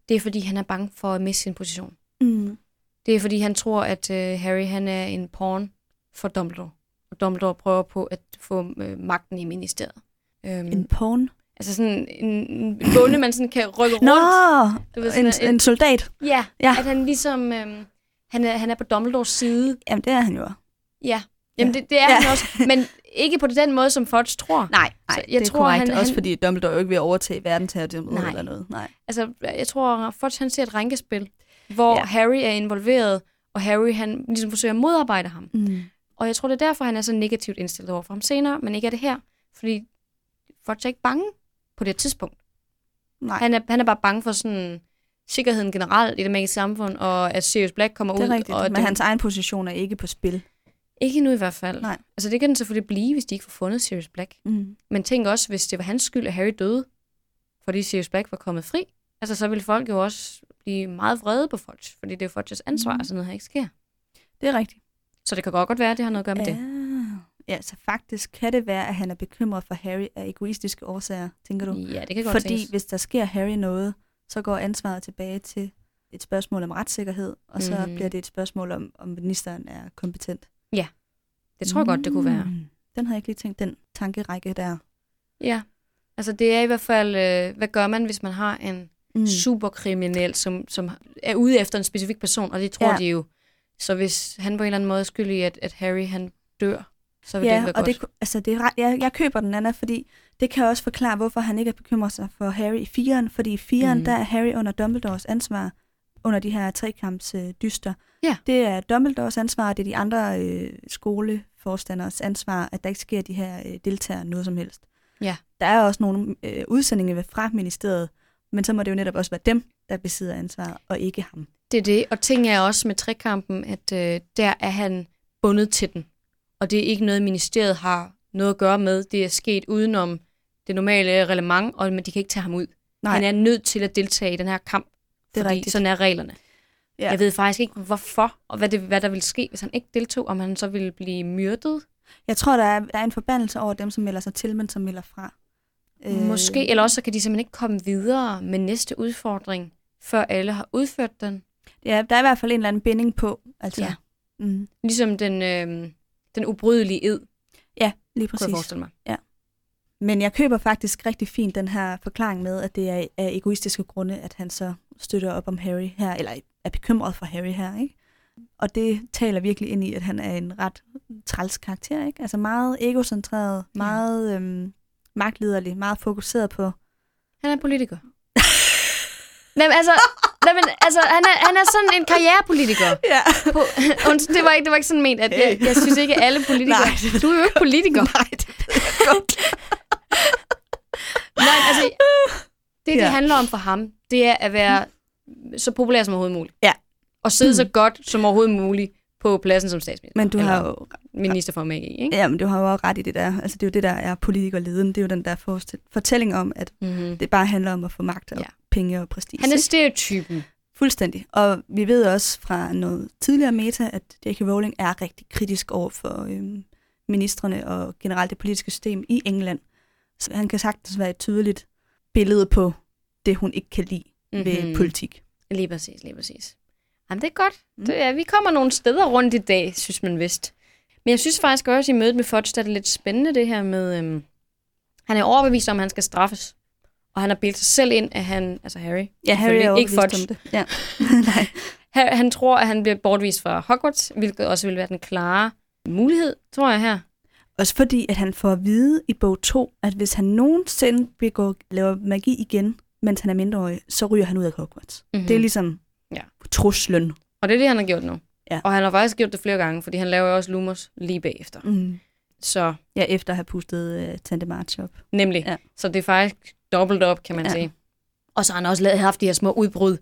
Speaker 2: det er, fordi han er bange for at miste sin position.
Speaker 3: Mm.
Speaker 2: Det er, fordi han tror, at øh, Harry han er en pawn for Dumbledore. Og Dumbledore prøver på at få øh, magten i ministeriet. Øhm,
Speaker 3: En pawn?
Speaker 2: altså sådan en, en bonde, man sådan kan rykke
Speaker 3: Nå,
Speaker 2: rundt. Du ved,
Speaker 3: en, en soldat.
Speaker 2: Ja,
Speaker 3: Ja.
Speaker 2: at han ligesom... Øh, han, er, han er på Dumbledores side.
Speaker 3: Jamen, det er han jo.
Speaker 2: Ja, Jamen,
Speaker 3: Ja.
Speaker 2: det, det er
Speaker 3: ja.
Speaker 2: han også, men ikke på den måde, som Fudge tror.
Speaker 3: Nej, nej
Speaker 2: jeg
Speaker 3: det er
Speaker 2: tror,
Speaker 3: korrekt.
Speaker 2: han-
Speaker 3: Også fordi Dumbledore jo ikke at overtage verdensherredømmet
Speaker 2: Nej.
Speaker 3: eller noget. Nej.
Speaker 2: Altså, jeg tror, Fudge han ser et rænkespil, hvor
Speaker 3: Ja.
Speaker 2: Harry er involveret, og Harry han ligesom forsøger at modarbejde ham.
Speaker 3: Mm.
Speaker 2: Og jeg tror, det er derfor, han er så negativt indstillet over for ham senere, men ikke er det her. Fordi Fudge er ikke bange på det tidspunkt.
Speaker 3: Nej,
Speaker 2: Han er, han er bare bange for sådan sikkerheden generelt i det magiske samfund, og at Sirius Black kommer
Speaker 3: det
Speaker 2: ud.
Speaker 3: er rigtigt.
Speaker 2: Og
Speaker 3: Men
Speaker 2: det,
Speaker 3: hans egen position er ikke på spil.
Speaker 2: Ikke nu i hvert fald.
Speaker 3: Nej.
Speaker 2: Altså det kan den selvfølgelig blive, hvis de ikke får fundet Sirius Black.
Speaker 3: Mm.
Speaker 2: Men tænk også, hvis det var hans skyld, at Harry døde, fordi Sirius Black var kommet fri. Altså, så ville folk jo også blive meget vrede på Fudge, fordi det er Fudges ansvar,
Speaker 3: Mm.
Speaker 2: at sådan noget her ikke sker.
Speaker 3: Det er rigtigt.
Speaker 2: Så det kan godt være, at det har noget at gøre med
Speaker 3: ja.
Speaker 2: det.
Speaker 3: Ja, så faktisk kan det være, at han er bekymret for Harry af egoistiske årsager, tænker du?
Speaker 2: Ja, det kan godt
Speaker 3: Fordi
Speaker 2: tænkes.
Speaker 3: hvis der sker Harry noget, så går ansvaret tilbage til et spørgsmål om retssikkerhed, og så
Speaker 2: Mhm.
Speaker 3: bliver det et spørgsmål om, om ministeren er kompetent.
Speaker 2: Det tror jeg godt, det kunne være.
Speaker 3: Mm. Den har jeg ikke lige tænkt, den tankerække der.
Speaker 2: Ja. Altså, det er i hvert fald, øh, hvad gør man, hvis man har en
Speaker 3: Mm.
Speaker 2: superkriminel, som, som er ude efter en specifik person, og det tror
Speaker 3: Ja.
Speaker 2: ja. de jo. Så hvis han på en eller anden måde er skyld i, at, at Harry han dør, så vil det
Speaker 3: Ja,
Speaker 2: ikke være
Speaker 3: og
Speaker 2: godt.
Speaker 3: det, altså det er, jeg, jeg køber den, Anna, fordi det kan også forklare, hvorfor han ikke er bekymret sig for Harry i firen, fordi i firen, mm. Der er Harry under Dumbledores ansvar, under de her trekamps øh, dyster.
Speaker 2: Ja.
Speaker 3: Det er Dumbledores ansvar, og det er de andre øh, skoleforstanders ansvar, at der ikke sker de her øh, deltagere noget som helst.
Speaker 2: Ja.
Speaker 3: Der er også nogle øh, udsendinger fra ministeriet, men så må det jo netop også være dem, der besidder ansvaret, og ikke ham.
Speaker 2: Det er det, og ting er også med trekampen, at øh, der er han bundet til den. Og det er ikke noget, ministeriet har noget at gøre med. Det er sket udenom det normale reglement, og men de kan ikke tage ham ud.
Speaker 3: Nej.
Speaker 2: Han er nødt til at deltage i den her kamp,
Speaker 3: Det er
Speaker 2: fordi
Speaker 3: rigtigt.
Speaker 2: sådan er reglerne.
Speaker 3: Ja.
Speaker 2: Ja. Jeg ved faktisk ikke, hvorfor, og hvad, det, hvad der ville ske, hvis han ikke deltog, om han så ville blive myrdet.
Speaker 3: Jeg tror, der er, der er en forbandelse over dem, som melder sig til, men som melder fra.
Speaker 2: Øh. Måske, eller også så kan de simpelthen ikke komme videre med næste udfordring, før alle har udført den.
Speaker 3: Ja, der er i hvert fald en eller anden binding på. Altså.
Speaker 2: Ja.
Speaker 3: Mm.
Speaker 2: Ligesom den, øh, den ubrydelige ed,
Speaker 3: Ja, lige
Speaker 2: kunne jeg
Speaker 3: præcis.
Speaker 2: forestille mig.
Speaker 3: Men jeg køber faktisk rigtig fint den her forklaring med, at det er af egoistiske grunde, at han så støtter op om Harry her, eller er bekymret for Harry her, ikke? Og det taler virkelig ind i, at han er en ret træls karakter, ikke? Altså meget egocentreret, meget øhm, magtliderlig, meget fokuseret på...
Speaker 2: Han er politiker. *laughs* Nej, altså, nej, men, altså han, er, han er sådan en karrierepolitiker. *laughs*
Speaker 3: Ja.
Speaker 2: På, *laughs* undskyld, det, var ikke, det var ikke sådan ment, at jeg, jeg synes ikke, at alle politikere...
Speaker 3: Nej, det-
Speaker 2: du er jo ikke politiker.
Speaker 3: Nej, det jeg godt.
Speaker 2: Nej, altså, det, det
Speaker 3: Ja.
Speaker 2: handler om for ham, det er at være så populær som overhovedet muligt.
Speaker 3: Ja.
Speaker 2: Og sidde så godt som overhovedet muligt på pladsen som statsminister.
Speaker 3: Men du har jo
Speaker 2: Minister for magi, ikke?
Speaker 3: Ja, men du har jo også ret i det der. Altså, det er jo det, der er politikerleden. Det er jo den der fortælling om, at
Speaker 2: Mm-hmm.
Speaker 3: det bare handler om at få magt og
Speaker 2: Ja.
Speaker 3: penge og prestige.
Speaker 2: Han er stereotypen.
Speaker 3: Fuldstændig. Og vi ved også fra noget tidligere meta, at J.K. Rowling er rigtig kritisk over for øhm, ministerne og generelt det politiske system i England. Så han kan sagtens være et tydeligt billede på det, hun ikke kan lide mm-hmm. ved
Speaker 2: Mhm.
Speaker 3: politik.
Speaker 2: Lige præcis, lige præcis. Jamen, det er godt.
Speaker 3: Mm.
Speaker 2: Det er, vi kommer nogle steder rundt i dag, synes man vist. Men jeg synes faktisk også, i mødet med Fudge, der er det lidt spændende det her med... Øhm, han er overbevist om, at han skal straffes. Og han har bildt sig selv ind, at han... Altså Harry.
Speaker 3: Ja, Harry er
Speaker 2: ikke Fudge.
Speaker 3: om det. Ja. *laughs* Nej.
Speaker 2: Han, han tror, at han bliver bortvist fra Hogwarts, hvilket også vil være den klare mulighed, tror jeg her.
Speaker 3: Også fordi, at han får at vide i bog 2, at hvis han nogensinde begår, laver magi igen, mens han er mindreårig, så ryger han ud af Hogwarts.
Speaker 2: Mhm.
Speaker 3: Mm. Det er ligesom
Speaker 2: Ja.
Speaker 3: truslen.
Speaker 2: Og det er det, han har gjort nu.
Speaker 3: Ja.
Speaker 2: Og han har faktisk gjort det flere gange, fordi han laver jo også Lumos lige bagefter.
Speaker 3: Mm.
Speaker 2: Så
Speaker 3: Ja, efter at have pustet uh, Tante March op.
Speaker 2: Nemlig.
Speaker 3: Ja.
Speaker 2: Så det er faktisk dobbelt op, kan man
Speaker 3: Ja.
Speaker 2: sige. Og så har han også haft de her små udbrud,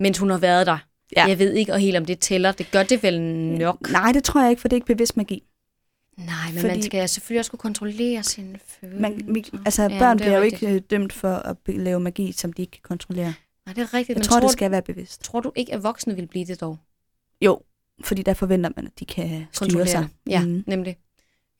Speaker 2: mens hun har været der.
Speaker 3: Ja.
Speaker 2: Jeg ved ikke helt, om det tæller. Det gør det vel nok.
Speaker 3: Nej, det tror jeg ikke, for det er ikke bevidst magi.
Speaker 2: Nej, men
Speaker 3: Fordi-
Speaker 2: man skal selvfølgelig også kunne kontrollere sine følelser.
Speaker 3: Man, altså,
Speaker 2: Ja,
Speaker 3: børn
Speaker 2: er
Speaker 3: bliver jo
Speaker 2: rigtigt.
Speaker 3: ikke øh, dømt for at lave magi, som de ikke kan kontrollere.
Speaker 2: Nej, det er rigtigt.
Speaker 3: Jeg
Speaker 2: men
Speaker 3: tror,
Speaker 2: tror,
Speaker 3: det skal være bevidst.
Speaker 2: tror du ikke, at voksne vil blive det dog?
Speaker 3: Jo, fordi der forventer man, at de kan styre sig.
Speaker 2: Ja,
Speaker 3: Mm.
Speaker 2: nemlig.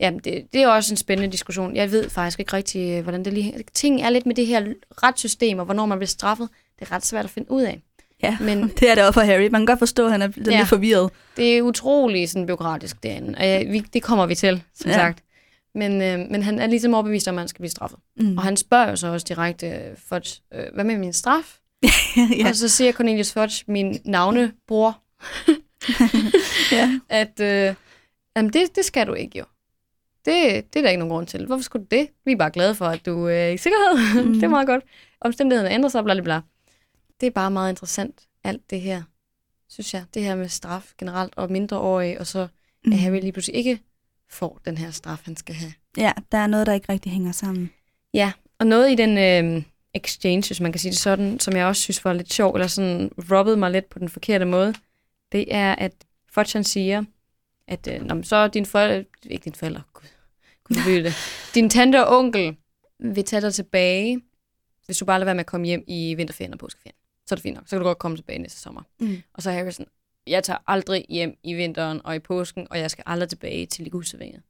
Speaker 2: Jamen, det, det er også en spændende diskussion. Jeg ved faktisk ikke rigtig, øh, hvordan det lige... Ting er lidt med det her retssystem, og hvornår man bliver straffet. Det er ret svært at finde ud af.
Speaker 3: Ja,
Speaker 2: Men *laughs*
Speaker 3: det er det også for Harry. Man kan godt forstå, at han er lidt
Speaker 2: Ja.
Speaker 3: forvirret.
Speaker 2: Det er utrolig sådan byråkratisk derinde, og ja, vi, det kommer vi til, som
Speaker 3: Ja.
Speaker 2: sagt. Men, øh, men han er ligesom overbevist om, at han skal blive straffet.
Speaker 3: Mm.
Speaker 2: Og han spørger jo så også direkte øh, Fudge, øh, hvad med min straf? *laughs*
Speaker 3: ja.
Speaker 2: Og så siger Cornelius Fudge, min navnebror, *laughs*
Speaker 3: ja.
Speaker 2: at øh, jamen det, det skal du ikke jo. Det, det er der ikke nogen grund til. Hvorfor skulle du det? Vi er bare glade for, at du er i sikkerhed.
Speaker 3: Mm.
Speaker 2: det er meget godt. Omstændighederne ændrer sig, bla bla bla. Det er bare meget interessant, alt det her, synes jeg. Det her med straf generelt, og mindreårige, og så
Speaker 3: Mm.
Speaker 2: at Harry lige pludselig ikke får den her straf, han skal have.
Speaker 3: ja, der er noget, der ikke rigtig hænger sammen.
Speaker 2: Ja, og noget i den øh, exchange, hvis man kan sige det sådan, som jeg også synes var lidt sjov, eller sådan rubbede mig lidt på den forkerte måde, det er, at Fudge siger, at øh, Nå, men så din forældre, ikke din forældre, gud, gud det, *laughs* din tante og onkel vil tage dig tilbage, hvis du bare lader være med at komme hjem i vinterferien og påskeferien. Så er det fint nok, så kan du godt komme tilbage næste sommer.
Speaker 3: Mm.
Speaker 2: Og så er Harry sådan, jeg tager aldrig hjem i vinteren og i påsken, og jeg skal aldrig tilbage til Ligusevænget.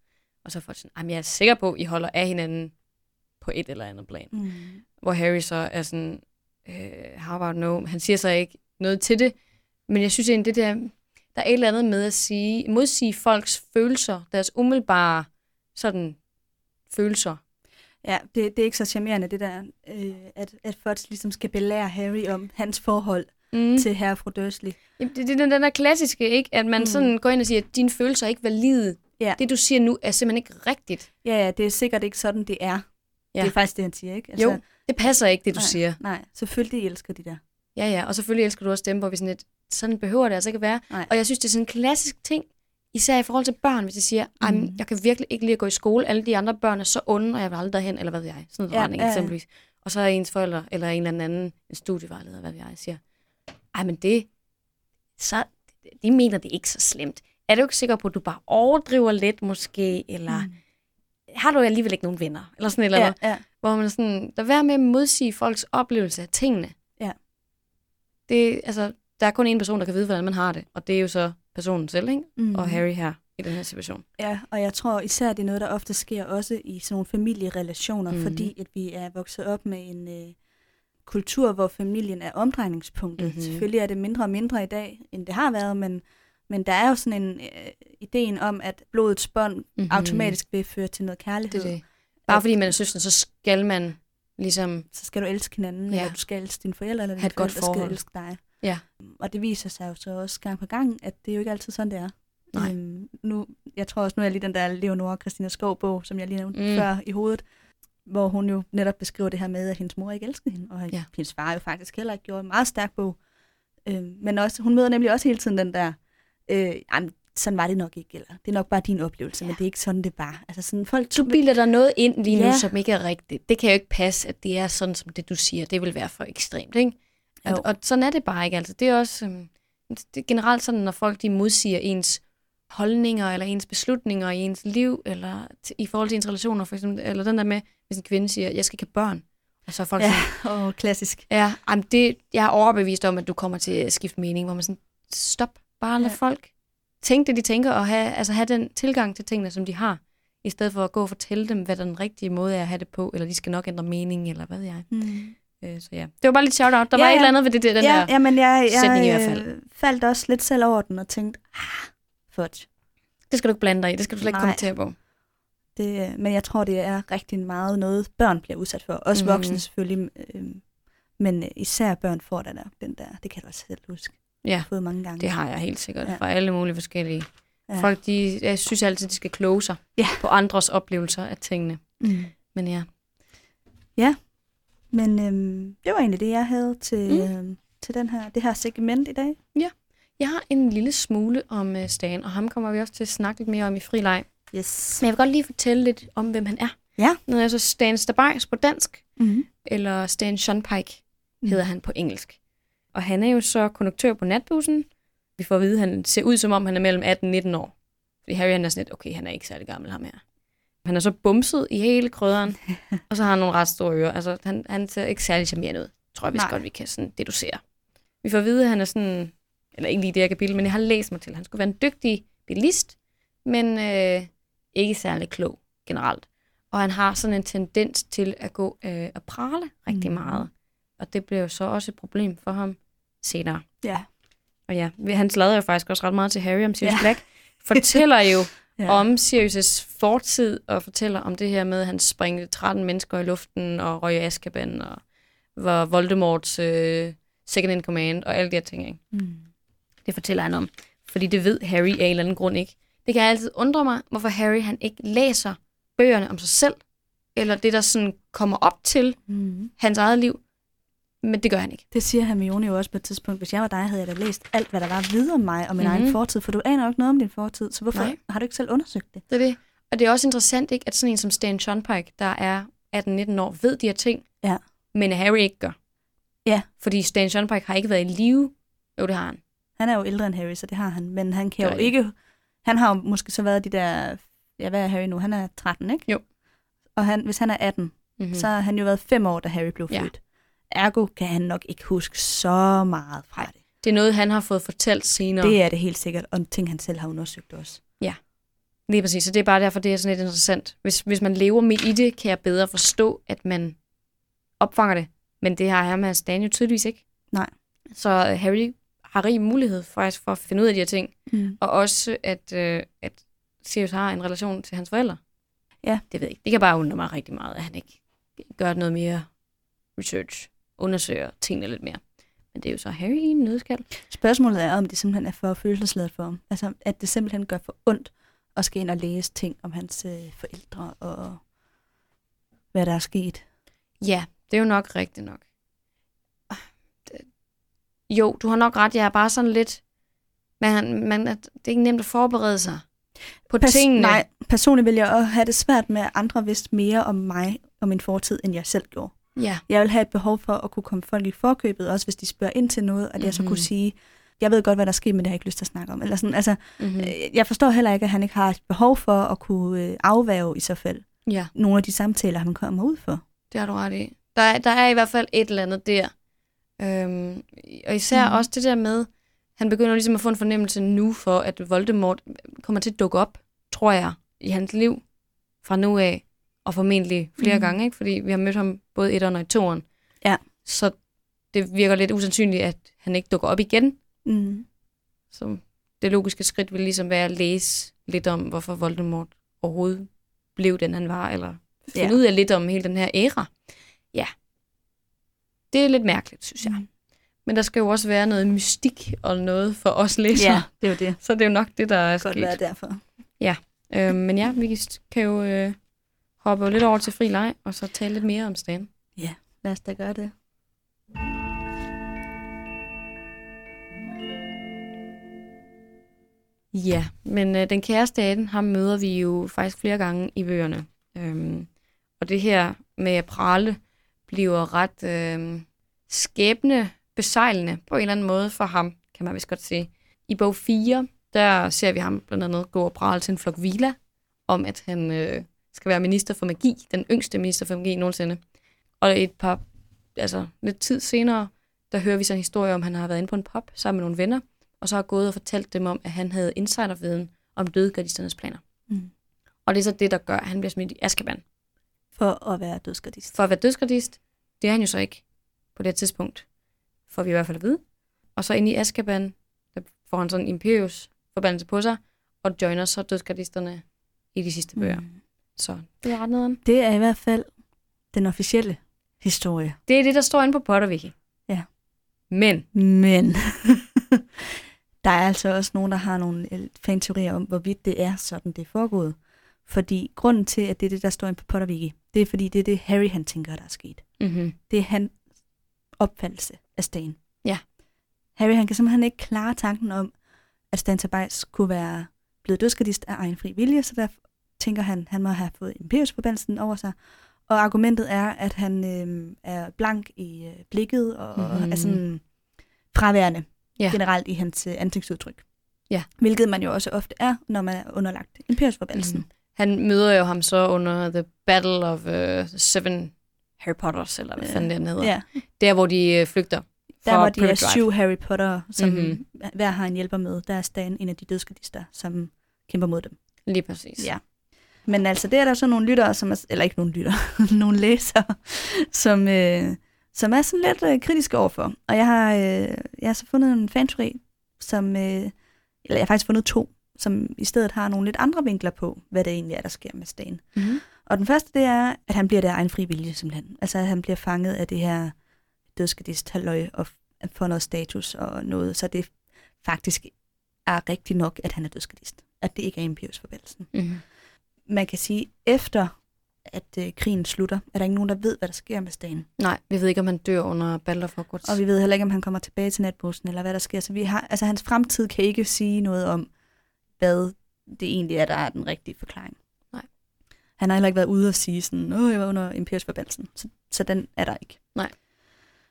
Speaker 2: Og så er folk sådan, jeg er sikker på, at I holder af hinanden på et eller andet plan.
Speaker 3: Mm.
Speaker 2: Hvor Harry så er sådan, øh, how about no? Han siger så ikke noget til det, men jeg synes egentlig, det der, der er et eller andet med at sige, modsige folks følelser, deres umiddelbare sådan følelser.
Speaker 3: Ja, det, det er ikke så charmerende, det der, øh, at, at Fudge ligesom skal belære Harry om hans forhold
Speaker 2: Mm.
Speaker 3: til herre fru Dursley.
Speaker 2: Jamen, Det, det er den den der klassiske, ikke? At man
Speaker 3: mm.
Speaker 2: sådan går ind og siger, at dine følelser er ikke valide.
Speaker 3: Ja.
Speaker 2: Det, du siger nu, er simpelthen ikke rigtigt.
Speaker 3: Ja, ja, det er sikkert ikke sådan, det er.
Speaker 2: Ja.
Speaker 3: Det er faktisk det, han siger, ikke? Altså,
Speaker 2: Jo, det passer ikke, det du
Speaker 3: nej,
Speaker 2: siger.
Speaker 3: Nej, selvfølgelig elsker de der.
Speaker 2: Ja, ja, og selvfølgelig elsker du også dem, hvor vi sådan lidt, sådan behøver det altså ikke at være.
Speaker 3: Nej.
Speaker 2: Og jeg synes, det er sådan en klassisk ting især i forhold til børn, hvis de siger, mm. Jeg kan virkelig ikke lide at gå i skole, alle de andre børn er så onde, og jeg vil aldrig derhen, eller hvad ved jeg, sådan noget
Speaker 3: Ja,
Speaker 2: ja,
Speaker 3: ja,
Speaker 2: eksempelvis. Og så er ens forældre, eller en eller anden, en studievejleder, hvad ved jeg, siger, ej, men det, så, de mener det er ikke så slemt. Er du ikke sikker på, at du bare overdriver lidt måske, eller mm. har du alligevel ikke nogen venner, eller sådan eller
Speaker 3: Ja, ja.
Speaker 2: hvor man sådan, der vær med at modsige folks oplevelse af tingene.
Speaker 3: Ja.
Speaker 2: Det, altså, der er kun en person, der kan vide, hvordan man har det, og det er jo så personen selv, ikke?
Speaker 3: Mm.
Speaker 2: Og Harry her i den her situation.
Speaker 3: Ja, og jeg tror især, det er noget, der ofte sker også i sådan nogle familierelationer, mm. fordi at vi er vokset op med en øh, kultur, hvor familien er omdrejningspunktet.
Speaker 2: Mhm.
Speaker 3: Mm-hmm. Selvfølgelig er det mindre og mindre i dag, end det har været, men, men der er jo sådan en øh, ideen om, at blodets bånd
Speaker 2: Mhm.
Speaker 3: mm-hmm. automatisk vil føre til noget kærlighed.
Speaker 2: Det det. Bare fordi man er søster, så skal man ligesom...
Speaker 3: Så skal du elske hinanden,
Speaker 2: Ja.
Speaker 3: eller du skal elske dine forældre, eller dine
Speaker 2: et godt
Speaker 3: forældre skal elske dig.
Speaker 2: Ja.
Speaker 3: Og det viser sig jo så også gang på gang, at det er jo ikke altid sådan, det er.
Speaker 2: Nej.
Speaker 3: Øhm, nu, jeg tror også, nu er jeg lige den der Leonora Christina Skov-bog, som jeg lige nævnte
Speaker 2: Mm.
Speaker 3: før i hovedet, hvor hun jo netop beskriver det her med, at hendes mor ikke elskede hende, og
Speaker 2: Ja.
Speaker 3: ja. hendes far jo faktisk heller ikke gjorde en meget stærk bog. Øhm, men også, hun møder nemlig også hele tiden den der, øh, "Jamen, sådan var det nok ikke, eller det er nok bare din oplevelse, ja. men det er ikke sådan, det var. Altså sådan, folk
Speaker 2: Du bilder der noget ind lige nu,
Speaker 3: Ja.
Speaker 2: som ikke er rigtigt. Det kan jo ikke passe, at det er sådan, som det du siger. Det vil være for ekstremt, ikke? Og,
Speaker 3: Jo.
Speaker 2: og sådan er det bare ikke. Altså, det er også øhm, det er generelt sådan, når folk de modsiger ens holdninger, eller ens beslutninger i ens liv, eller i forhold til ens relationer, for eksempel, eller den der med, hvis en kvinde siger, jeg skal ikke have børn, og så er folk
Speaker 3: Ja,
Speaker 2: sådan, *laughs*
Speaker 3: og klassisk.
Speaker 2: Ja, jamen det, jeg er overbevist om, at du kommer til at skifte mening, hvor man sådan, stop, bare lad
Speaker 3: ja.
Speaker 2: folk tænke det, de tænker, og have, altså have den tilgang til tingene, som de har, i stedet for at gå og fortælle dem, hvad den rigtige måde er at have det på, eller de skal nok ændre mening, eller hvad ved jeg.
Speaker 3: Mm.
Speaker 2: Øh, så ja, det var bare lidt shout-out. Der
Speaker 3: Ja,
Speaker 2: var et
Speaker 3: ja.
Speaker 2: eller andet ved det, der, den
Speaker 3: ja,
Speaker 2: der.
Speaker 3: ja, men jeg, jeg
Speaker 2: sætning i hvert fald.
Speaker 3: øh, faldt også lidt selv over den og tænkte, ah, fudge.
Speaker 2: Det skal du ikke blande dig i, det skal du slet ikke
Speaker 3: Nej.
Speaker 2: kommentere på.
Speaker 3: Det, øh, men jeg tror, det er rigtig meget noget, børn bliver udsat for. Også
Speaker 2: Mhm.
Speaker 3: voksne selvfølgelig. Øh, men øh, især børn får der, den der. Det kan du også selv huske. Jeg
Speaker 2: Ja,
Speaker 3: fået mange gange.
Speaker 2: det har jeg helt sikkert,
Speaker 3: Ja.
Speaker 2: ja. fra alle mulige forskellige.
Speaker 3: Ja.
Speaker 2: Ja. Folk, de, jeg synes altid, de skal kloge sig
Speaker 3: Ja.
Speaker 2: på andres oplevelser af tingene.
Speaker 3: Mm.
Speaker 2: Men ja,
Speaker 3: Men øh, det var egentlig det, jeg havde til,
Speaker 2: Mm.
Speaker 3: øh, til den her, det her segment i dag.
Speaker 2: jeg har en lille smule om uh, Stan, og ham kommer vi også til at snakke lidt mere om i frileg.
Speaker 3: Yes.
Speaker 2: Men jeg vil godt lige fortælle lidt om, hvem han er.
Speaker 3: Ja.
Speaker 2: Nu er altså Stan Stabajs på dansk,
Speaker 3: Mm-hmm.
Speaker 2: eller Stan Shunpike
Speaker 3: Mm.
Speaker 2: hedder han på engelsk. Og han er jo så konduktør på natbussen. Vi får at vide, at han ser ud som om, han er mellem 18 og 19 år. Fordi Harry han er sådan lidt, okay, han er ikke særlig gammel ham her. Han er så bumset i hele krydderen, *laughs* og så har han nogle ret store ører. Altså, han, han ser ikke særlig charmerende ud. Tror jeg vist
Speaker 3: Nej.
Speaker 2: godt, vi kan sådan deducere. Vi får at vide, at han er sådan, eller ikke lige det her kapitel, men jeg har læst mig til, han skulle være en dygtig bilist, men øh, ikke særlig klog generelt. Og han har sådan en tendens til at gå øh, og prale rigtig
Speaker 3: Mhm.
Speaker 2: meget. Og det bliver jo så også et problem for ham senere.
Speaker 3: Ja.
Speaker 2: Og ja, han slader jo faktisk også ret meget til Harry om Sirius
Speaker 3: ja.
Speaker 2: Black. Fortæller jo *laughs*
Speaker 3: Ja.
Speaker 2: om Sirius' fortid, og fortæller om det her med, at han springede 13 mennesker i luften, og røg i Azkaban, og var Voldemorts øh, second in command, og alle de her ting. Ikke?
Speaker 3: Mm.
Speaker 2: Det fortæller han om. Fordi det ved Harry af en eller anden grund ikke. Det kan altid undre mig, hvorfor Harry han ikke læser bøgerne om sig selv, eller det, der sådan kommer op til
Speaker 3: Mm.
Speaker 2: hans eget liv. Men det gør han ikke.
Speaker 3: Det siger Hermione jo også på et tidspunkt. Hvis jeg var dig, havde jeg da læst alt, hvad der var videre om mig og min mm-hmm.
Speaker 2: Mhm.
Speaker 3: egen fortid, for du aner jo ikke noget om din fortid, så hvorfor
Speaker 2: Nej.
Speaker 3: har du ikke selv undersøgt det?
Speaker 2: Det er det. Og det er også interessant, ikke, at sådan en som Stan Shunpike, der er 18-19 år, ved de her ting,
Speaker 3: Ja.
Speaker 2: men Harry ikke gør.
Speaker 3: Ja.
Speaker 2: Fordi Stan Shunpike har ikke været i live. Jo, det har han.
Speaker 3: Han er jo ældre end Harry, så det har han, men han kan jo
Speaker 2: det.
Speaker 3: ikke... Han har jo måske så været de der... Ja, hvad er Harry nu? Han er 13, ikke?
Speaker 2: Jo.
Speaker 3: Og han, hvis han er 18,
Speaker 2: Mm-hmm.
Speaker 3: mm. så har han jo været fem år, da Harry blev
Speaker 2: Ja.
Speaker 3: Ergo kan han nok ikke huske så meget fra det.
Speaker 2: Det er noget, han har fået fortalt senere.
Speaker 3: Det er det helt sikkert, og en ting, han selv har undersøgt også.
Speaker 2: Lige præcis, så det er bare derfor, det er sådan lidt interessant. Hvis, hvis man lever midt i det, kan jeg bedre forstå, at man opfanger det. Men det har ham her Stan jo tydeligvis ikke.
Speaker 3: Nej.
Speaker 2: Så øh, Harry har rig mulighed faktisk for at finde ud af de her ting.
Speaker 3: Mm.
Speaker 2: Og også, at, øh, at Sirius har en relation til hans forældre.
Speaker 3: Ja.
Speaker 2: Det ved jeg ikke. Det kan bare undre mig rigtig meget, at han ikke gør noget mere research, undersøger tingene lidt mere. Men det er jo så Harry i en nødskal.
Speaker 3: Spørgsmålet er, om det simpelthen er for følelsesladet for ham. Altså, at det simpelthen gør for ondt at skal ind og læse ting om hans øh, forældre og hvad der er sket.
Speaker 2: Ja, det er jo nok rigtigt nok. Jo, du har nok ret. Jeg er bare sådan lidt... man, man, det er ikke nemt at forberede sig på
Speaker 3: Pers-
Speaker 2: tingene.
Speaker 3: Nej, personligt vil jeg også have det svært med, at andre vidste mere om mig og min fortid, end jeg selv gjorde.
Speaker 2: Ja,
Speaker 3: Jeg vil have et behov for at kunne komme folk i forkøbet, også hvis de spørger ind til noget, at jeg så
Speaker 2: Mhm.
Speaker 3: kunne sige, jeg ved godt, hvad der sker, men det har jeg ikke lyst til at snakke om. Eller sådan, altså,
Speaker 2: mm-hmm.
Speaker 3: jeg forstår heller ikke, at han ikke har et behov for at kunne øh, afværge i så fald
Speaker 2: ja,
Speaker 3: nogle af de samtaler, han kommer ud for.
Speaker 2: det har du ret i. Der er, der er i hvert fald et eller andet der. Øhm, og især
Speaker 3: Mhm.
Speaker 2: mm. også det der med, han begynder ligesom at få en fornemmelse nu for, at Voldemort kommer til at dukke op, tror jeg, i hans liv fra nu af, og formentlig flere
Speaker 3: Mhm.
Speaker 2: mm. gange, ikke? fordi vi har mødt ham både etteren og i toeren.
Speaker 3: Ja.
Speaker 2: Så det virker lidt usandsynligt, at han ikke dukker op igen.
Speaker 3: Mm.
Speaker 2: Så det logiske skridt vil ligesom være at læse lidt om, hvorfor Voldemort overhovedet blev den, han var, eller finde
Speaker 3: Ja.
Speaker 2: ud af lidt om hele den her æra. Ja. Det er lidt mærkeligt, synes jeg.
Speaker 3: Mm.
Speaker 2: Men der skal jo også være noget mystik og noget for os læsere.
Speaker 3: Ja, det er jo det.
Speaker 2: Så det er jo nok det, der er
Speaker 3: godt
Speaker 2: sket.
Speaker 3: være derfor.
Speaker 2: Øh, men ja, vi kan jo øh, hoppe jo lidt over til fri leg, og så tale lidt mere om Stan.
Speaker 3: Lad os da gøre det.
Speaker 2: Ja, men øh, den kære staten, ham møder vi jo faktisk flere gange i bøgerne. Øhm, og det her med at prale bliver ret øh, skæbne besejlende på en eller anden måde for ham, kan man vist godt sige. I bog 4, der ser vi ham blandt andet gå og prale til en flok vila, om at han øh, skal være minister for magi, den yngste minister for magi nogensinde. Og et par, altså lidt tid senere, der hører vi så en historie om, at han har været inde på en pop sammen med nogle venner, og så har gået og fortalt dem om, at han havde insiderviden om dødgardisternes planer.
Speaker 3: Mm.
Speaker 2: Og det er så det, der gør, at han bliver smidt i Azkaban.
Speaker 3: For at være dødsgardist.
Speaker 2: For at være dødsgardist, det er han jo så ikke på det tidspunkt, får vi i hvert fald at vide. Og så inde i Azkaban, der får han sådan en Imperius forbandelse på sig, og joiner så dødsgardisterne i de sidste bøger. Mm. Så det er ret nederen.
Speaker 3: Det er i hvert fald den officielle historie.
Speaker 2: Det er det, der står inde på Potterwiki.
Speaker 3: Ja.
Speaker 2: Men,
Speaker 3: Men *laughs* der er altså også nogen, der har nogle øh, fanteorier om, hvorvidt det er sådan, det er foregået. Fordi grunden til, at det er det, der står inde på Potterwiki, det er fordi, det er det, Harry han tænker, der er sket.
Speaker 2: mm-hmm.
Speaker 3: Det er hans opfattelse af Stan.
Speaker 2: Ja.
Speaker 3: Harry han kan simpelthen ikke klare tanken om, at Stan Tobias kunne være blevet dødsgardist af egen fri vilje, så der tænker han, han må have fået Imperius-forbandelsen over sig. Og argumentet er, at han øh, er blank i øh, blikket og mm-hmm. er sådan fraværende
Speaker 2: Ja.
Speaker 3: generelt i hans øh, ansigtsudtryk.
Speaker 2: Ja.
Speaker 3: Hvilket man jo også ofte er, når man er underlagt Imperius-forbandelsen.
Speaker 2: Mhm. Han møder jo ham så under The Battle of uh, Seven Harry Potters, eller hvad
Speaker 3: Ja.
Speaker 2: fanden den hedder.
Speaker 3: Ja,
Speaker 2: Der, hvor de øh, flygter.
Speaker 3: der hvor de er syv Harry Potter, som
Speaker 2: Mhm.
Speaker 3: mm-hmm. hver har en hjælper med. Der er Stan en af de dødsgardister, som kæmper mod dem.
Speaker 2: Lige præcis.
Speaker 3: Ja. Men altså, det er der så nogle lyttere, som er, eller ikke nogle lyttere, *laughs* nogle læsere, som, øh, som er sådan lidt øh, kritiske overfor. Og jeg har, øh, jeg har så fundet en fanteori, som, øh, eller jeg har faktisk fundet to, som i stedet har nogle lidt andre vinkler på, hvad det egentlig er, der sker med Stan.
Speaker 2: Mm-hmm.
Speaker 3: Og den første, det er, at han bliver der egen fri vilje, simpelthen. Altså, at han bliver fanget af det her dødsgardist halløj og får noget status og noget, så det faktisk er rigtigt nok, at han er dødsgardist. At det ikke er Imperius-forbindelsen.
Speaker 2: Mm-hmm.
Speaker 3: Man kan sige, efter at øh, krigen slutter, er der ikke nogen, der ved, hvad der sker med Stan.
Speaker 2: Nej, vi ved ikke, om han dør under Battle of Hogwarts.
Speaker 3: Og vi ved heller ikke, om han kommer tilbage til natbussen, eller hvad der sker. Så vi har, altså, hans fremtid kan ikke sige noget om, hvad det egentlig er, der er den rigtige forklaring.
Speaker 2: Nej.
Speaker 3: Han har heller ikke været ude og sige sådan, åh, jeg var under Imperius-forbandelsen. Så, så den er der ikke.
Speaker 2: Nej.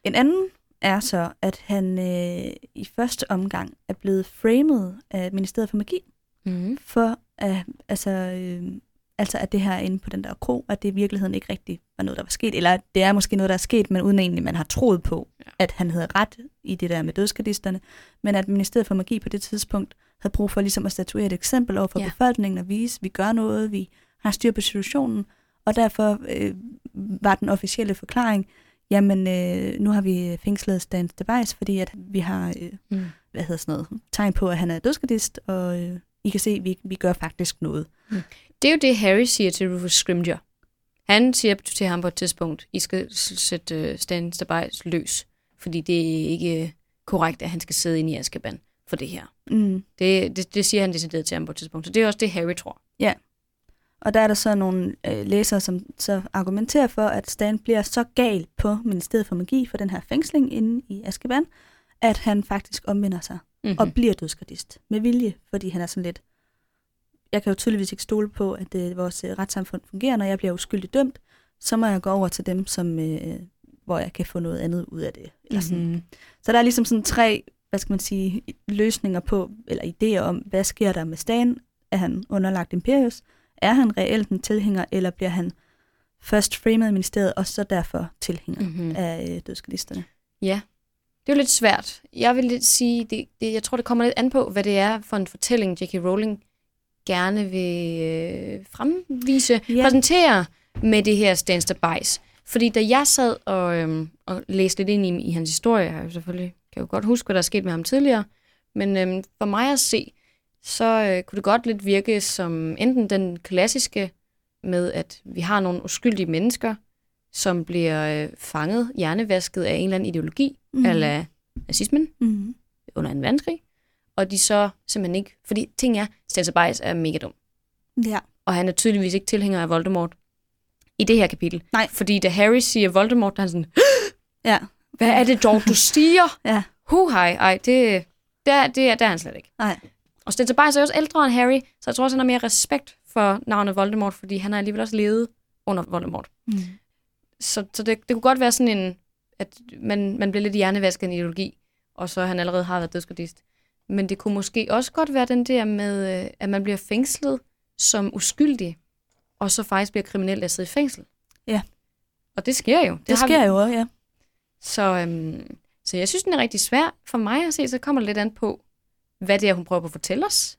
Speaker 3: En anden er så, at han øh, i første omgang er blevet framed af Ministeriet for Magi,
Speaker 2: Mm-hmm.
Speaker 3: for at, altså, øh, altså at det her inde på den der kro, at det i virkeligheden ikke rigtigt var noget, der var sket. Eller det er måske noget, der er sket, men uden egentlig man har troet på,
Speaker 2: Ja.
Speaker 3: at han havde ret i det der med dødsgardisterne. Men at Ministeriet for Magi på det tidspunkt havde brug for ligesom at statuere et eksempel over for
Speaker 2: Ja.
Speaker 3: befolkningen og vise, at vi gør noget, vi har styr på situationen. Og derfor øh, var den officielle forklaring, jamen øh, nu har vi fængslet Stan Device, fordi at vi har øh,
Speaker 2: Mm.
Speaker 3: hvad hedder sådan noget, tegn på, at han er dødsgardist, og øh, I kan se, at vi, vi gør faktisk noget.
Speaker 2: Det er jo det, Harry siger til Rufus Scrimgeour. Han siger til ham på et tidspunkt, I skal sætte uh, Stan Stabajs løs, fordi det er ikke øh, korrekt, at han skal sidde inde i Azkaban for det her.
Speaker 3: Mm.
Speaker 2: Det, det, det siger han decideret til ham på et tidspunkt. Så det er også det, Harry tror.
Speaker 3: Og der er der så nogle øh, læsere, som så argumenterer for, at Stan bliver så gal på Ministeriet for Magi for den her fængsling inde i Azkaban, at han faktisk omvender sig mm-hmm. og bliver dødsgradist med vilje, fordi han er sådan lidt, jeg kan jo tydeligvis ikke stole på, at øh, vores øh, retssamfund fungerer, når jeg bliver uskyldigt dømt, så må jeg gå over til dem, som, øh, hvor jeg kan få noget andet ud af det. Eller sådan.
Speaker 2: Mhm.
Speaker 3: Så der er ligesom sådan tre, hvad skal man sige, løsninger på, eller idéer om, hvad sker der med Stan? Er han underlagt Imperius? Er han reelt en tilhænger, eller bliver han først framet i ministeriet, og så derfor tilhænger
Speaker 2: Mhm.
Speaker 3: mm-hmm. af øh, dødsgalisterne?
Speaker 2: Ja, det er jo lidt svært. Jeg vil lidt sige, det, det, jeg tror, det kommer lidt an på, hvad det er for en fortælling, J.K. Rowling gerne vil øh, fremvise,
Speaker 3: ja.
Speaker 2: præsentere med det her Stanster Bice. Fordi da jeg sad og, øhm, og læste lidt ind i, i hans historie, jeg selvfølgelig kan jeg jo godt huske, hvad der er sket med ham tidligere, men øhm, for mig at se, så øh, kunne det godt lidt virke som enten den klassiske med, at vi har nogle uskyldige mennesker, som bliver øh, fanget, hjernevasket af en eller anden ideologi, mm. eller nazismen
Speaker 3: Mm-hmm.
Speaker 2: under en verdenskrig, og de så simpelthen ikke, fordi ting er, Stanser Bice er mega dum,
Speaker 3: Ja.
Speaker 2: og han er tydeligvis ikke tilhænger af Voldemort i det her kapitel.
Speaker 3: Nej.
Speaker 2: Fordi da Harry siger Voldemort, der er han sådan,
Speaker 3: Ja.
Speaker 2: hvad er det dog, du siger? *laughs*
Speaker 3: Ja.
Speaker 2: Hu hej, ej, det, det, er, det, er, det er han slet ikke.
Speaker 3: Nej.
Speaker 2: Og Stanser Bice er også ældre end Harry, så jeg tror også, han har mere respekt for navnet Voldemort, fordi han har alligevel også levet under Voldemort.
Speaker 3: Mm.
Speaker 2: Så, så det, det kunne godt være sådan en, at man, man bliver lidt hjernevasket en ideologi, og så han allerede har været dødsgardist. Men det kunne måske også godt være den der med, øh, at man bliver fængslet som uskyldig, og så faktisk bliver kriminel at sidde i fængsel.
Speaker 3: Ja.
Speaker 2: Og det sker jo.
Speaker 3: Det, det sker
Speaker 2: vi.
Speaker 3: jo også, ja.
Speaker 2: Så, øhm, så jeg synes, den er rigtig svær. For mig at se, så kommer det lidt an på, hvad det er, hun prøver på at fortælle os.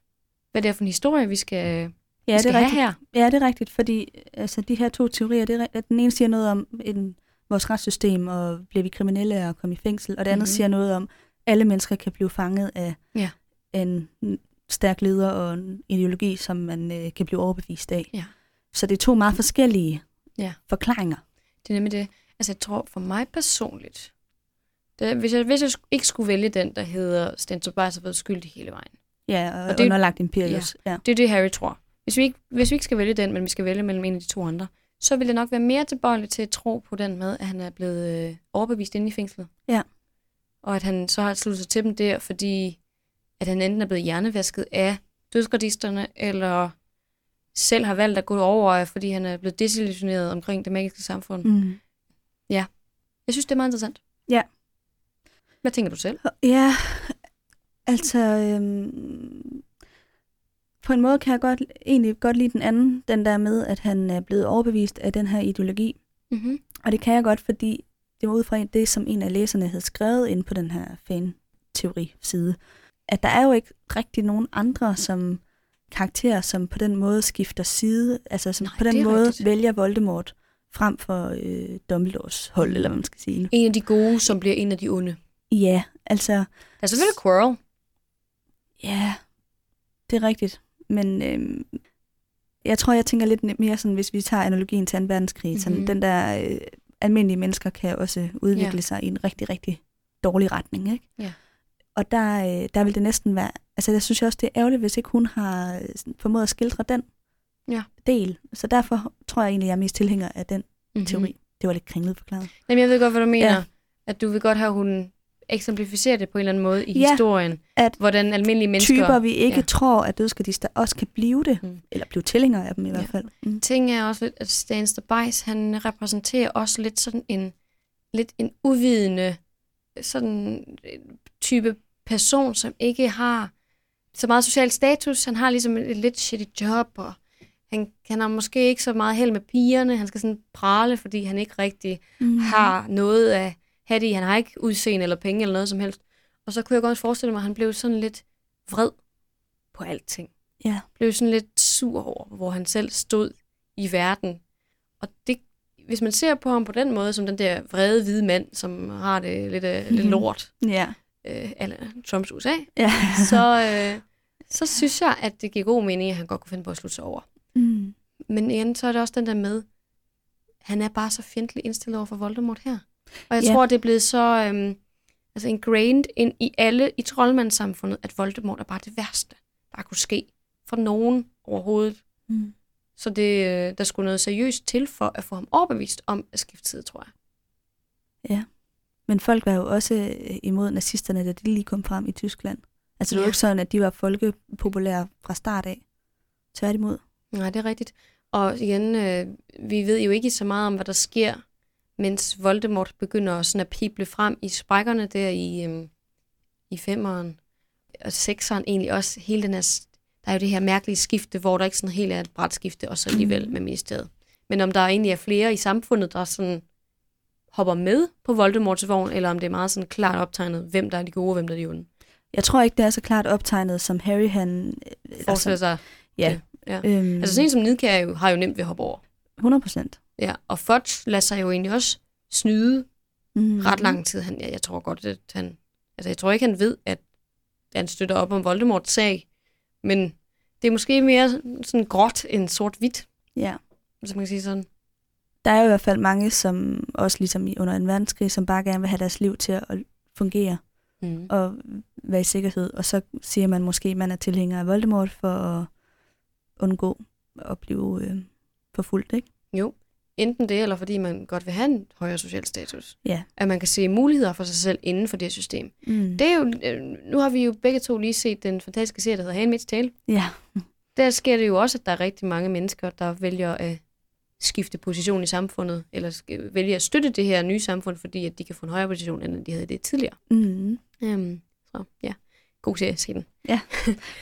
Speaker 2: Hvad det er for en historie, vi skal,
Speaker 3: Ja,
Speaker 2: vi
Speaker 3: det
Speaker 2: skal
Speaker 3: er
Speaker 2: have
Speaker 3: rigtigt.
Speaker 2: her.
Speaker 3: Ja, det er rigtigt, fordi altså, de her to teorier, det er, at den ene siger noget om en, vores retssystem, og bliver vi kriminelle og komme i fængsel, og det andet
Speaker 2: Mhm.
Speaker 3: mm-hmm. siger noget om, alle mennesker kan blive fanget af
Speaker 2: Ja.
Speaker 3: en stærk leder og en ideologi, som man øh, kan blive overbevist af.
Speaker 2: Ja.
Speaker 3: Så det er to meget forskellige
Speaker 2: Ja.
Speaker 3: forklaringer.
Speaker 2: Det er nemlig det. Altså, jeg tror for mig personligt, det, hvis, jeg, hvis jeg ikke skulle vælge den, der hedder Stentor Bice har været skyldig hele vejen.
Speaker 3: Ja, og,
Speaker 2: Og det-
Speaker 3: underlagt Imperius. Ja. Ja.
Speaker 2: Det er det, Harry tror. Hvis vi, ikke, hvis vi ikke skal vælge den, men vi skal vælge mellem en af de to andre, så vil jeg nok være mere tilbøjelig til at tro på den med, at han er blevet øh, overbevist inde i fængslet.
Speaker 3: Ja.
Speaker 2: Og at han så har sluttet sig til dem der, fordi at han enten er blevet hjernevasket af dødsgradisterne, eller selv har valgt at gå over, fordi han er blevet desillusioneret omkring det magiske samfund. Mm.
Speaker 3: Mm.
Speaker 2: Jeg synes, det er meget interessant.
Speaker 3: Ja.
Speaker 2: Hvad tænker du selv?
Speaker 3: Ja, altså øhm, på en måde kan jeg godt, egentlig godt lide den anden, den der med, at han er blevet overbevist af den her ideologi.
Speaker 2: Mm-hmm.
Speaker 3: Og det kan jeg godt, fordi det var ud fra det, som en af læserne havde skrevet ind på den her fan-teori-side. At der er jo ikke rigtig nogen andre som karakterer, som på den måde skifter side, altså som
Speaker 2: Nej,
Speaker 3: på den måde
Speaker 2: rigtigt.
Speaker 3: vælger Voldemort frem for øh, Dumbledores hold, eller hvad man skal sige.
Speaker 2: En af de gode, som bliver en af de onde.
Speaker 3: Ja, altså,
Speaker 2: Der er selvfølgelig Quirrell.
Speaker 3: Ja, det er rigtigt. Men øhm, jeg tror, jeg tænker lidt mere sådan, hvis vi tager analogien til 2. verdenskrig, mm-hmm. sådan,
Speaker 2: Mhm.
Speaker 3: den der øh, almindelige mennesker kan også udvikle
Speaker 2: Ja.
Speaker 3: sig i en rigtig, rigtig dårlig retning. Ikke?
Speaker 2: Ja.
Speaker 3: Og der, øh, der vil det næsten være, altså jeg synes også, det er ærgerligt, hvis ikke hun har øh, formået at skildre den
Speaker 2: Ja.
Speaker 3: del. Så derfor tror jeg egentlig, jeg er mest tilhænger af den
Speaker 2: Mm-hmm.
Speaker 3: teori. Det var lidt kringlet forklaret.
Speaker 2: Jamen, jeg ved godt, hvad du mener.
Speaker 3: Ja.
Speaker 2: At du vil godt have, at hun eksemplificerer det på en eller anden måde i
Speaker 3: Ja,
Speaker 2: historien.
Speaker 3: at
Speaker 2: hvordan almindelige mennesker...
Speaker 3: Typer, vi ikke
Speaker 2: ja.
Speaker 3: tror, at dødsgardister også kan blive det,
Speaker 2: Mm.
Speaker 3: eller blive tilhængere af dem i
Speaker 2: Ja.
Speaker 3: hvert fald. Mm.
Speaker 2: Ting er også lidt, at Stanster Bice, han repræsenterer også lidt sådan en, lidt en uvidende sådan en type person, som ikke har så meget social status. Han har ligesom et lidt shitty job, og han, han har måske ikke så meget held med pigerne. Han skal sådan prale, fordi han ikke rigtig
Speaker 3: Mm.
Speaker 2: har noget af have det i. Han har ikke udseende eller penge eller noget som helst. Og så kunne jeg godt forestille mig, at han blev sådan lidt vred på alting.
Speaker 3: Ja.
Speaker 2: Blev sådan lidt sur over, hvor han selv stod i verden. Og det, hvis man ser på ham på den måde, som den der vrede hvide mand, som har det lidt, uh, lidt *laughs* lort,
Speaker 3: Ja.
Speaker 2: øh, eller Trumps USA,
Speaker 3: ja.
Speaker 2: så, øh, så synes jeg, at det giver god mening, at han godt kunne finde på at slutte sig over.
Speaker 3: Mm.
Speaker 2: Men igen, så er det også den der med, han er bare så fjendtligt indstillet over for Voldemort her. Og jeg
Speaker 3: Ja.
Speaker 2: tror, det er blevet så øhm, altså ingrained ind i alle i troldmandssamfundet, at Voldemort er bare det værste, der kunne ske for nogen overhovedet.
Speaker 3: Mm.
Speaker 2: Så det, øh, der skulle noget seriøst til for at få ham overbevist om at skifte side, tror jeg.
Speaker 3: Men folk var jo også øh, imod nazisterne, da de lige kom frem i Tyskland. Altså, det var
Speaker 2: Ja.
Speaker 3: jo ikke sådan, at de var folkepopulære fra start af. Tværtimod.
Speaker 2: Nej, det er rigtigt. Og igen, øh, vi ved jo ikke så meget om, hvad der sker, mens Voldemort begynder sådan at pible frem i sprækkerne der i, øh, i femeren. Og sekseren egentlig også. Hele den her, der er jo det her mærkelige skifte, hvor der ikke sådan helt er et bræt skifte, og så alligevel med ministeriet. Men om der egentlig er flere i samfundet, der sådan hopper med på Voldemorts vogn, eller om det er meget sådan klart optegnet, hvem der er de gode, og hvem der er de onde.
Speaker 3: Jeg tror ikke, det er så klart optegnet, som Harry han... øh,
Speaker 2: Forestiller sig.
Speaker 3: ja.
Speaker 2: det, ja.
Speaker 3: Øhm,
Speaker 2: Altså sådan en som Nidkær jo, har jo nemt ved at hoppe over.
Speaker 3: 100 procent.
Speaker 2: Ja, og Fudge lader sig jo egentlig også snyde
Speaker 3: Mm.
Speaker 2: ret lang tid. Han, ja, jeg tror godt, at han... Altså, jeg tror ikke, han ved, at han støtter op om Voldemorts sag. Men det er måske mere sådan gråt end sort-hvidt,
Speaker 3: Ja.
Speaker 2: hvis man kan sige sådan.
Speaker 3: Der er jo i hvert fald mange, som også ligesom under en verdenskrig, som bare gerne vil have deres liv til at fungere
Speaker 2: Mm.
Speaker 3: og være i sikkerhed. Og så siger man måske, at man er tilhænger af Voldemort for at undgå at blive øh, forfulgt, ikke?
Speaker 2: Jo, enten det, eller fordi man godt vil have en højere social status.
Speaker 3: Ja.
Speaker 2: At man kan se muligheder for sig selv inden for det system.
Speaker 3: Mm.
Speaker 2: Det er jo, øh, nu har vi jo begge to lige set den fantastiske serie, der hedder Handmaid's Tale.
Speaker 3: Ja.
Speaker 2: Der sker det jo også, at der er rigtig mange mennesker, der vælger at skifte position i samfundet, eller vælger at støtte det her nye samfund, fordi at de kan få en højere position, end de havde det tidligere.
Speaker 3: Mm.
Speaker 2: Um, så ja, god serie, se den.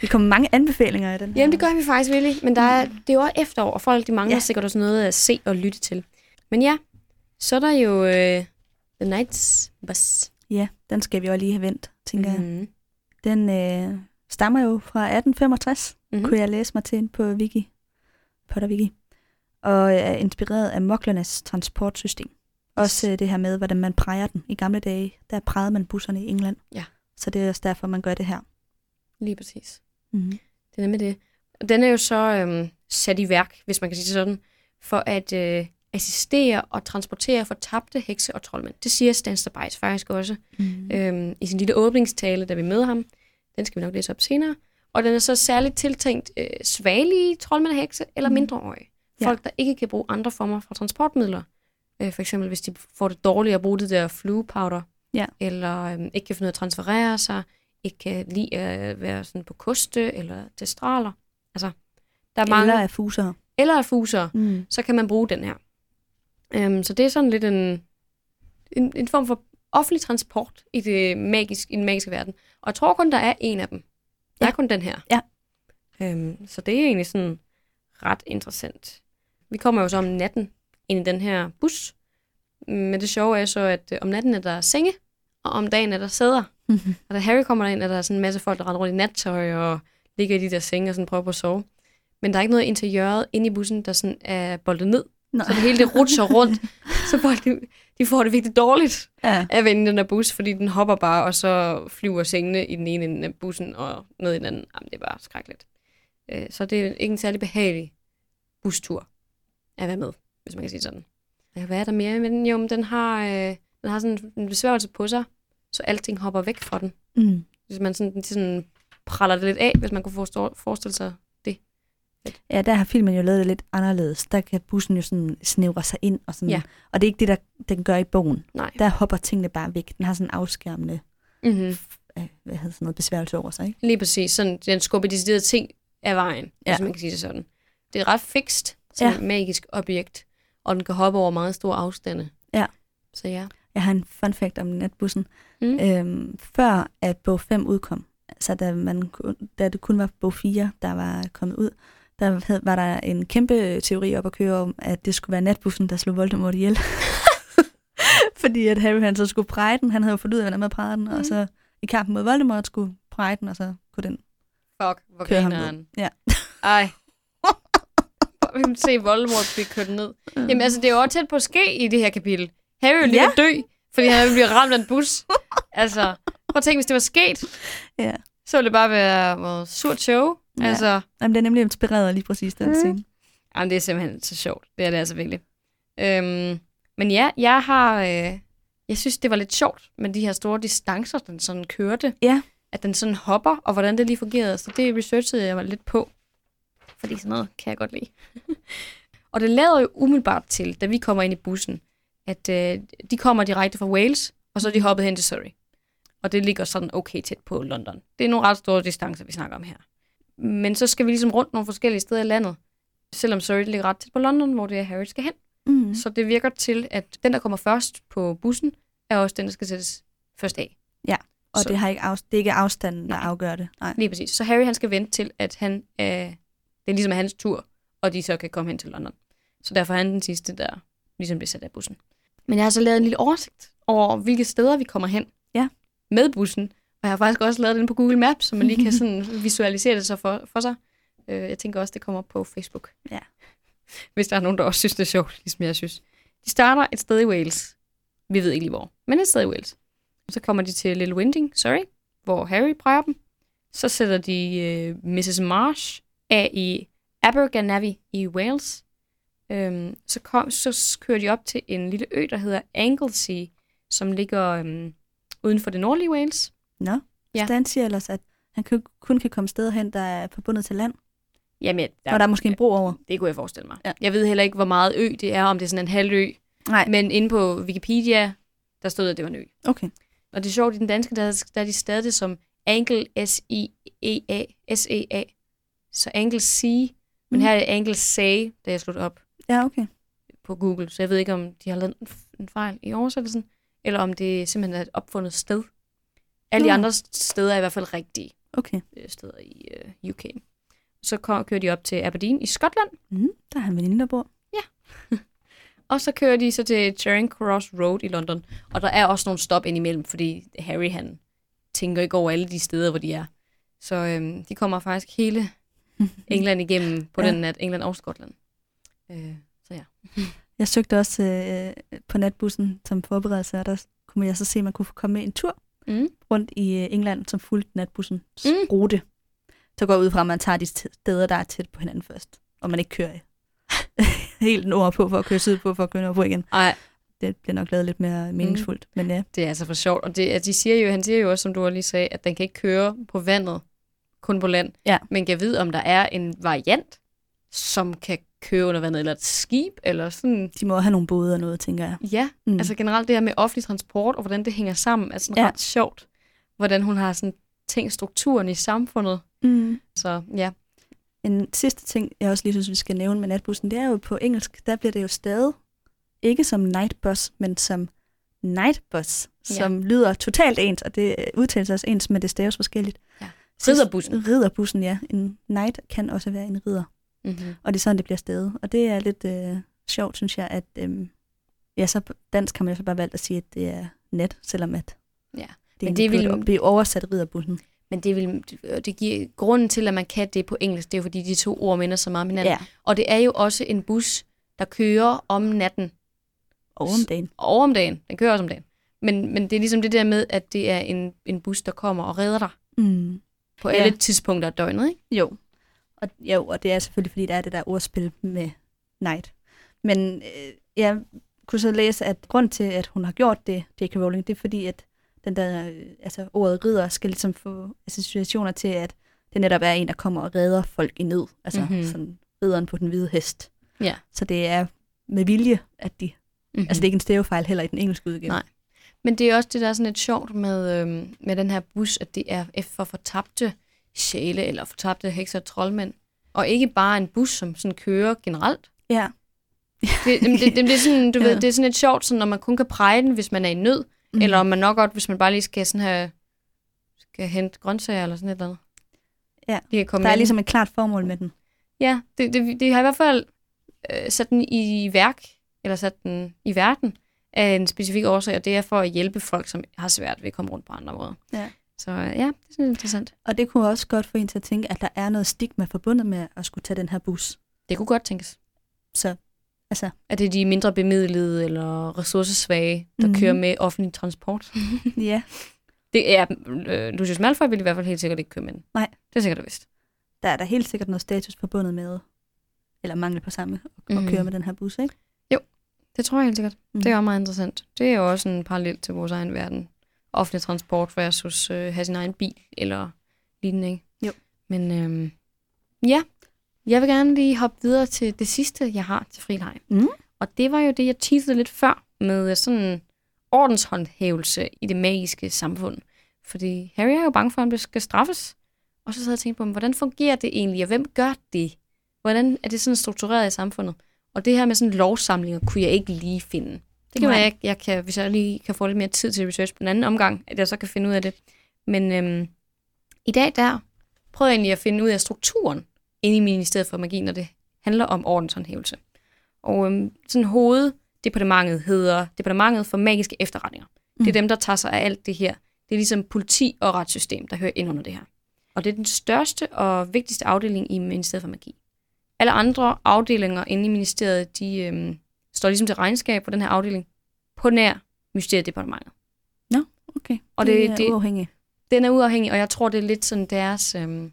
Speaker 3: Vi kommer mange anbefalinger i den.
Speaker 2: Jamen det gør vi faktisk, Willy, men der er, det er jo også efterår, og folk de mangler ja.
Speaker 3: Ja.
Speaker 2: sikkert også noget at se og lytte til. Men ja, så er der jo uh, The Night's Bus.
Speaker 3: Ja, den skal vi også lige have vendt, tænker mm. jeg.
Speaker 2: Mm-hmm.
Speaker 3: Den øh, stammer jo fra 1865,
Speaker 2: Mhm.
Speaker 3: mm. kunne jeg læse mig til på Wiki, Potter Wiki, og er inspireret af moklernes transportsystem. Også øh, det her med, hvordan man præger den. I gamle dage, der prægede man busserne i England.
Speaker 2: Ja.
Speaker 3: Så det er også derfor, man gør det her.
Speaker 2: Lige præcis.
Speaker 3: Mm.
Speaker 2: Det er nemlig det. Og den er jo så øhm, sat i værk, hvis man kan sige det sådan, for at øh, assistere og transportere fortabte hekse og troldmænd. Det siger Stan Stabajs faktisk også
Speaker 3: Mm.
Speaker 2: øhm, i sin lille åbningstale, da vi møder ham. Den skal vi nok læse op senere. Og den er så særligt tiltænkt øh, svagelige troldmænd og hekse eller
Speaker 3: Mhm.
Speaker 2: mindreårige.
Speaker 3: Ja.
Speaker 2: Folk, der ikke kan bruge andre former for transportmidler. Øh, for eksempel, hvis de får det dårligt at bruge det der fluepowder.
Speaker 3: Ja.
Speaker 2: Eller øhm, ikke kan finde ud af at transferere sig. Ikke kan lide at være sådan på koste eller testraler. Altså, der er mange...
Speaker 3: Eller af fuser.
Speaker 2: eller affuser
Speaker 3: Mm.
Speaker 2: så kan man bruge den her. Øhm, så det er sådan lidt en, en, en form for offentlig transport i, det magisk, i den magiske verden. Og jeg tror kun, der er en af dem. Der
Speaker 3: Ja.
Speaker 2: er kun den her.
Speaker 3: Ja.
Speaker 2: Øhm, så det er egentlig sådan ret interessant. Vi kommer jo så om natten ind i den her bus. Men det sjove er så, at øh, om natten er der senge, og om dagen er der sæder. *laughs* Og da Harry kommer ind, er der sådan en masse folk, der render rundt i nattøj og ligger i de der senge og sådan prøver på at sove. Men der er ikke noget interiøret inde i bussen, der sådan er boldet ned.
Speaker 3: Nå.
Speaker 2: Så det hele det rutscher rundt. *laughs* så folk, de, de får det virkelig dårligt
Speaker 3: Ja.
Speaker 2: af at vende den der bus, fordi den hopper bare, og så flyver sengene i den ene ende af bussen og ned i den anden. Jamen, det er bare skrækkeligt. Øh, Så det er ikke en særlig behagelig bustur at være med, hvis man kan sige sådan. Ja, Hvad er der mere? Men jo, men den har, øh, den har sådan en besværgelse på sig, så alting hopper væk fra den.
Speaker 3: Mm.
Speaker 2: Hvis man sådan, sådan praller det lidt af, hvis man kunne forstå, forestille sig det.
Speaker 3: Ja, der har filmen jo lavet det lidt anderledes. Der kan bussen jo sådan snævre sig ind. Og, sådan.
Speaker 2: Ja.
Speaker 3: og det er ikke det, der den gør i bogen.
Speaker 2: Nej.
Speaker 3: Der hopper tingene bare væk. Den har sådan en afskærmende
Speaker 2: Mm-hmm.
Speaker 3: hvad hedder sådan noget, besværgelse over sig. Ikke?
Speaker 2: Lige præcis. Sådan, den skubber deciderede ting af vejen, ja. Hvis man kan sige det sådan. Det er ret fikst, som
Speaker 3: Ja.
Speaker 2: et magisk objekt, og den kan hoppe over meget store afstande.
Speaker 3: Ja.
Speaker 2: Så ja.
Speaker 3: Jeg har en fun fact om natbussen.
Speaker 2: Mm.
Speaker 3: Øhm, før at bog 5 udkom, så da, man, da det kun var bog 4, der var kommet ud, der havde, var der en kæmpe teori op at køre om, at det skulle være natbussen, der slog Voldemort ihjel. *laughs* Fordi at Harry han så skulle præge den. Han havde jo fundet ud af, hvordan man prægede den, mm. og så i kampen mod Voldemort skulle præge den, og så kunne den
Speaker 2: Fuck, hvor
Speaker 3: køre ham ned. Ja.
Speaker 2: Ej. Vi *laughs* kan se Voldemort blive kørt ned. Jamen altså, det er jo også tæt på at ske i det her kapitel. Harry lige
Speaker 3: Ja.
Speaker 2: dø, fordi han bliver ramt af en bus. *laughs* altså, prøv at tænke, hvis det var sket,
Speaker 3: Ja.
Speaker 2: så ville det bare være noget surt show.
Speaker 3: Ja.
Speaker 2: Altså,
Speaker 3: Jamen, det er nemlig inspireret lige præcis den
Speaker 2: Mm.
Speaker 3: scene.
Speaker 2: Jamen, det er simpelthen så sjovt. Det er det altså virkelig. Øhm, men ja, jeg har... Øh, jeg synes, det var lidt sjovt med de her store distancer, den sådan kørte.
Speaker 3: Ja.
Speaker 2: At den sådan hopper, og hvordan det lige fungerede. Så det researchede jeg mig lidt på. Fordi sådan noget kan jeg godt lide. *laughs* og det lader jo umiddelbart til, da vi kommer ind i bussen, at øh, de kommer direkte fra Wales, og så er de hoppet hen til Surrey. Og det ligger sådan okay tæt på London. Det er nogle ret store distancer, vi snakker om her. Men så skal vi ligesom rundt nogle forskellige steder i landet. Selvom Surrey ligger ret tæt på London, hvor det er Harry skal hen.
Speaker 3: Mm.
Speaker 2: Så det virker til, at den, der kommer først på bussen, er også den, der skal sættes først af.
Speaker 3: Og
Speaker 2: så-
Speaker 3: det, har ikke af, det er ikke afstanden, der
Speaker 2: Nej.
Speaker 3: afgør det. Nej.
Speaker 2: Lige præcis. Så Harry han skal vente til, at han øh, det er ligesom hans tur, og de så kan komme hen til London. Så derfor er han den sidste, der ligesom bliver sat af bussen. Men jeg har så lavet en lille oversigt over, hvilke steder vi kommer hen
Speaker 3: Ja.
Speaker 2: med bussen. Og jeg har faktisk også lavet den på Google Maps, så man lige kan sådan *laughs* visualisere det så for, for sig. Øh, jeg tænker også, det kommer på Facebook.
Speaker 3: Ja. *laughs*
Speaker 2: Hvis der er nogen, der også synes, det er sjovt, ligesom jeg synes. De starter et sted i Wales. Vi ved ikke lige hvor, men et sted i Wales. Og så kommer de til Little Winding, sorry, hvor Harry præger dem. Så sætter de øh, Mrs. Marsh af i Abergavenny i Wales. Øhm, så, kom, så kører de op til en lille ø, der hedder Anglesey, som ligger øhm, uden for det nordlige Wales.
Speaker 3: Nå.
Speaker 2: Ja.
Speaker 3: Ja. Stan siger ellers, at han kun, kun kan komme steder hen, der er forbundet til land.
Speaker 2: Jamen,
Speaker 3: Ja. Og der er måske en bro over.
Speaker 2: det kunne jeg forestille mig.
Speaker 3: Ja.
Speaker 2: Jeg ved heller ikke, hvor meget ø det er, om det er sådan en halv ø.
Speaker 3: Nej.
Speaker 2: Men inde på Wikipedia, der stod, at det var en ø.
Speaker 3: Okay.
Speaker 2: Og det er sjovt, i den danske, der, der er de stadig som Angle S-I-E-A, S-E-A. Så Angle C, men
Speaker 3: Mm.
Speaker 2: her er det Angle Say, da jeg det op
Speaker 3: Ja, okay.
Speaker 2: på Google. Så jeg ved ikke, om de har lavet en en fejl i oversættelsen, eller om det simpelthen er et opfundet sted. Alle de
Speaker 3: Nå.
Speaker 2: andre steder er i hvert fald rigtige
Speaker 3: Okay.
Speaker 2: øh, steder i øh, UK. Så kom, kører de op til Aberdeen i Skotland,
Speaker 3: Mm, der er han veninde, der bor. *laughs*
Speaker 2: og så kører de så til Charing Cross Road i London. Og der er også nogle stop indimellem, fordi Harry han tænker ikke over alle de steder, hvor de er. Så øhm, de kommer faktisk hele *laughs* England igennem på
Speaker 3: Ja.
Speaker 2: den nat, England og Skotland. Øh, så ja. *laughs*
Speaker 3: Jeg søgte også øh, på natbussen som forberedelse, og der kunne jeg så se, at man kunne komme med en tur
Speaker 2: Mm.
Speaker 3: rundt i øh, England, som fulgte natbussens
Speaker 2: Mm.
Speaker 3: mm. rute. Så går jeg ud fra, at man tager de steder, der er tæt på hinanden først, og man ikke kører *laughs* helt nord på for at køre sydpå for at køre nordpå igen.
Speaker 2: Ej,
Speaker 3: Det bliver nok lavet lidt mere meningsfuldt, mm. men ja.
Speaker 2: det er altså for sjovt. Og det, at de siger jo, han siger jo også, som du lige sagde, at den kan ikke køre på vandet, kun på land.
Speaker 3: Ja.
Speaker 2: Men kan vide, om der er en variant, som kan køre under vandet, eller et skib, eller sådan.
Speaker 3: De må have nogle både og noget, tænker jeg.
Speaker 2: Ja,
Speaker 3: Mm.
Speaker 2: altså generelt det her med offentlig transport, og hvordan det hænger sammen, er sådan
Speaker 3: Ja.
Speaker 2: ja. ret sjovt. Hvordan hun har sådan tænkt strukturen i samfundet.
Speaker 3: mm.
Speaker 2: Så ja,
Speaker 3: En sidste ting, jeg også lige synes, vi skal nævne med natbussen, det er jo på engelsk, der bliver det jo stadig ikke som nightbus, men som nightbus,
Speaker 2: Ja.
Speaker 3: som lyder totalt ens, og det udtales også ens, men det staves forskelligt.
Speaker 2: Ja. Ridderbussen.
Speaker 3: Ridderbussen, ja. En night kan også være en ridder,
Speaker 2: mm-hmm.
Speaker 3: og det er sådan, det bliver stadig. Og det er lidt øh, sjovt, synes jeg, at øh, ja, så dansk kan man jo så bare valgt at sige, at det er net, selvom at
Speaker 2: Ja.
Speaker 3: det,
Speaker 2: Men det vil-
Speaker 3: blive oversat ridderbussen.
Speaker 2: Men det, vil, det giver grunden til, at man kan det på engelsk, det er jo fordi, de to ord minder så meget om hinanden.
Speaker 3: Ja,
Speaker 2: Og det er jo også en bus, der kører om natten
Speaker 3: og om dagen.
Speaker 2: og om dagen. Den kører også om dagen. Men, men det er ligesom det der med, at det er en, en bus, der kommer og redder dig
Speaker 3: Mm.
Speaker 2: På
Speaker 3: Ja.
Speaker 2: alle tidspunkter af døgnet. Ikke?
Speaker 3: Jo. Og, jo, og det er selvfølgelig, fordi der er det der ordspil med night. Men øh, jeg kunne så læse, at grund til, at hun har gjort det, J.K. Rowling, det er fordi, at den der, øh, altså ordet ridder skal ligesom få associationer til, at det netop er en, der kommer og redder folk i nød. Altså
Speaker 2: Mhm.
Speaker 3: mm-hmm. sådan ridderen på den hvide hest.
Speaker 2: Ja.
Speaker 3: Så det er med vilje, at de...
Speaker 2: Mm-hmm.
Speaker 3: Altså det er ikke en stavefejl heller i den engelske udgave.
Speaker 2: Nej. Men det er også det, der er sådan lidt sjovt med, øhm, med den her bus, at det er for fortabte sjæle eller fortabte hekser og troldmænd. Og ikke bare en bus, som sådan kører generelt.
Speaker 3: Ja.
Speaker 2: Det, det, det, det, er sådan, du *laughs*
Speaker 3: Ja.
Speaker 2: ved, det er sådan lidt sjovt, sådan, når man kun kan præge den, hvis man er i nød. Mm. Eller om man nok godt, hvis man bare lige skal sådan have, skal hente grøntsager eller sådan et eller andet.
Speaker 3: Ja.
Speaker 2: De kan komme
Speaker 3: Der er
Speaker 2: ind.
Speaker 3: ligesom et klart formål med den.
Speaker 2: Ja, det, det, det har i hvert fald øh, sat den i værk, eller sat den i verden, af en specifik årsag, og det er for at hjælpe folk, som har svært ved at komme rundt på andre måder.
Speaker 3: Ja.
Speaker 2: Så øh, ja, det er sådan interessant.
Speaker 3: Og det kunne også godt få en til at tænke, at der er noget stigma forbundet med at skulle tage den her bus.
Speaker 2: Det kunne godt tænkes.
Speaker 3: Så altså,
Speaker 2: At det er de mindre bemidlede eller ressourcesvage, der mm. kører med offentlig transport. *laughs*
Speaker 3: ja,
Speaker 2: Det er, øh, Lucius Malfoy vil i hvert fald helt sikkert ikke køre med den.
Speaker 3: Nej.
Speaker 2: Det er sikkert vist.
Speaker 3: der er der helt sikkert noget status forbundet med, eller mangel på samme, at mm. køre med den her bus, ikke?
Speaker 2: Det tror jeg helt sikkert.
Speaker 3: Mm.
Speaker 2: Det er jo meget interessant. Det er jo også en parallel til vores egen verden. Offentlig transport versus øh, have sin egen bil eller lignende, ikke?
Speaker 3: Jo.
Speaker 2: Men øhm, ja, jeg vil gerne lige hoppe videre til det sidste, jeg har til frileg.
Speaker 3: Mm.
Speaker 2: Og det var jo det, jeg teasede lidt før med sådan ordenshåndhævelse i det magiske samfund. Fordi Harry er jo bange for, at han skal straffes. Og så sad jeg og tænkte på, hvordan fungerer det egentlig, og hvem gør det? Hvordan er det sådan struktureret i samfundet? Og det her med sådan lovsamlinger, kunne jeg ikke lige finde. Det kan være, jeg, jeg kan, hvis jeg lige kan få lidt mere tid til research på en anden omgang, at jeg så kan finde ud af det. Men øhm, i dag der prøver jeg egentlig at finde ud af strukturen inde i Ministeriet for Magi, når det handler om ordenshåndhævelse. Og øhm, sådan hoveddepartementet hedder Departementet for Magiske Efterretninger. Mm. Det er dem, der tager sig af alt det her. Det er ligesom politi og retssystem, der hører ind under det her. Og det er den største og vigtigste afdeling i Ministeriet for Magi. Alle andre afdelinger inde i ministeriet, de øhm, står ligesom til regnskab for den her afdeling på nær Mysteriedepartementet.
Speaker 3: Nå, okay.
Speaker 2: Og
Speaker 3: det,
Speaker 2: det-
Speaker 3: er
Speaker 2: det-
Speaker 3: uafhængigt.
Speaker 2: Den er uafhængig, og jeg tror, det er lidt sådan deres øhm,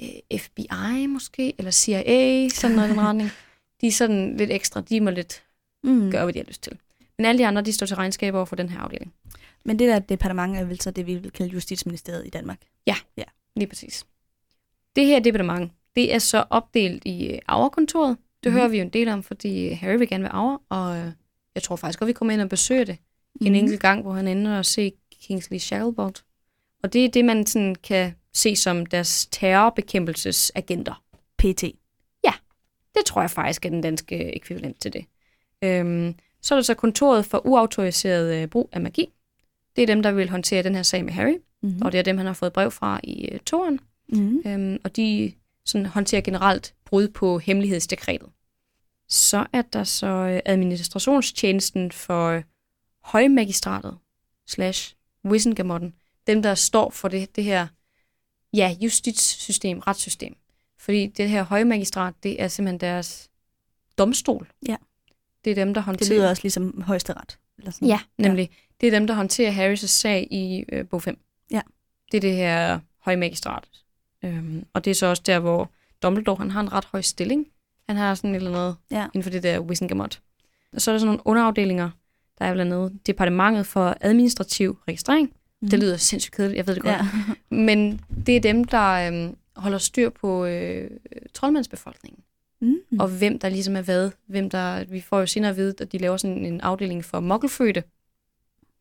Speaker 2: øh, FBI måske, eller CIA, sådan noget i den *laughs* retning. De er sådan lidt ekstra, de må lidt
Speaker 3: Mm.
Speaker 2: gøre, hvad de har lyst til. Men alle de andre, de står til regnskab over for den her afdeling.
Speaker 3: Men det der departement er vel så det, vi vil kalde Justitsministeriet i Danmark.
Speaker 2: Lige præcis. Det her departement, det er så opdelt i øh, Aura-kontoret. Det
Speaker 3: Mhm.
Speaker 2: hører vi jo en del om, fordi Harry vil gerne være Aura, og øh, jeg tror faktisk godt, vi kommer ind og besøger det mm. en
Speaker 3: Mhm.
Speaker 2: enkelt gang, hvor han ender og se Kingsley Shacklebolt. Og det er det, man sådan kan se som deres terrorbekæmpelsesagenter.
Speaker 3: PT.
Speaker 2: Det tror jeg faktisk er den danske ekvivalent til det. Øhm, så er der så kontoret for uautoriseret øh, brug af magi. Det er dem, der vil håndtere den her sag med Harry,
Speaker 3: Mm-hmm.
Speaker 2: og det er dem, han har fået brev fra i øh, toren.
Speaker 3: mm-hmm.
Speaker 2: Øhm, og de sådan, håndterer generelt brud på hemmelighedsdekretet. Så er der så øh, administrationstjenesten for øh, højmagistratet slash Wissengamotten. Dem, der står for det, det her ja, justitssystem, retssystem. Fordi det her højmagistrat, det er simpelthen deres domstol.
Speaker 3: Ja.
Speaker 2: Det er dem, der
Speaker 3: Det
Speaker 2: håndterer...
Speaker 3: lyder også ligesom højesteret. Eller sådan.
Speaker 2: Ja, nemlig. Det er dem, der håndterer Harrys sag i øh, bog 5.
Speaker 3: Ja.
Speaker 2: Det er det her højmagistrat. Øhm, og det er så også der, hvor Dumbledore han har en ret høj stilling. Han har sådan et eller andet
Speaker 3: Ja.
Speaker 2: inden for det der Wissengamot. Og så er der sådan nogle underafdelinger. Der er blandt andet Departementet for Administrativ Registrering. Mm. Det lyder sindssygt kedeligt, jeg ved det godt.
Speaker 3: Ja. *laughs*
Speaker 2: Men det er dem, der øhm, holder styr på øh, troldmandsbefolkningen.
Speaker 3: Mm.
Speaker 2: Og hvem der ligesom er hvad. Hvem der, vi får jo senere at vide, at de laver sådan en afdeling for mokkelfødte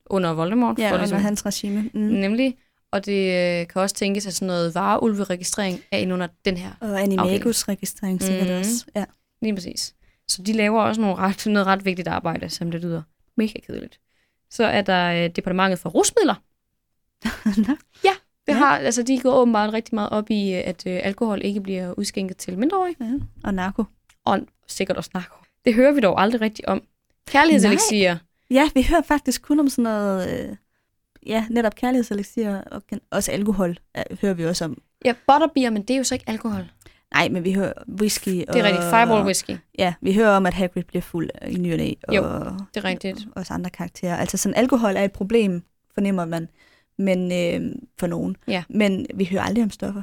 Speaker 2: under Voldemort.
Speaker 3: ja,
Speaker 2: for
Speaker 3: under hans regime. Mm.
Speaker 2: Nemlig. Og det øh, kan også tænkes, at sådan noget vareulveregistrering er inde under den her.
Speaker 3: Og Animagus registrering sikkert
Speaker 2: Mhm.
Speaker 3: også. Ja.
Speaker 2: Lige præcis. Så de laver også nogle ret, noget ret vigtigt arbejde, som det lyder mega kedeligt. Så er der øh, departementet for rusmidler. *laughs*
Speaker 3: Nå.
Speaker 2: Det
Speaker 3: Ja.
Speaker 2: har, altså, de går åbenbart rigtig meget op i, øh, at øh, alkohol ikke bliver udskænket til mindreårige,
Speaker 3: ja. Og narko.
Speaker 2: og sikkert også narko. Det hører vi dog aldrig rigtigt om. Kærlighedselixier.
Speaker 3: Ja, vi hører faktisk kun om sådan noget... Øh, ja, netop kærlighedselixier og også alkohol hører vi også om.
Speaker 2: Ja, butterbeer, men det er jo så ikke alkohol.
Speaker 3: Nej, men vi hører whisky
Speaker 2: Det er
Speaker 3: og...
Speaker 2: rigtigt. Fireball whisky.
Speaker 3: Ja, vi hører om, at Hagrid bliver fuld i ny og næ, og,
Speaker 2: Jo, Det er rigtigt.
Speaker 3: og også andre karakterer. Altså sådan, alkohol er et problem, fornemmer man, men øh, for nogen.
Speaker 2: Ja.
Speaker 3: Men vi hører aldrig om stoffer.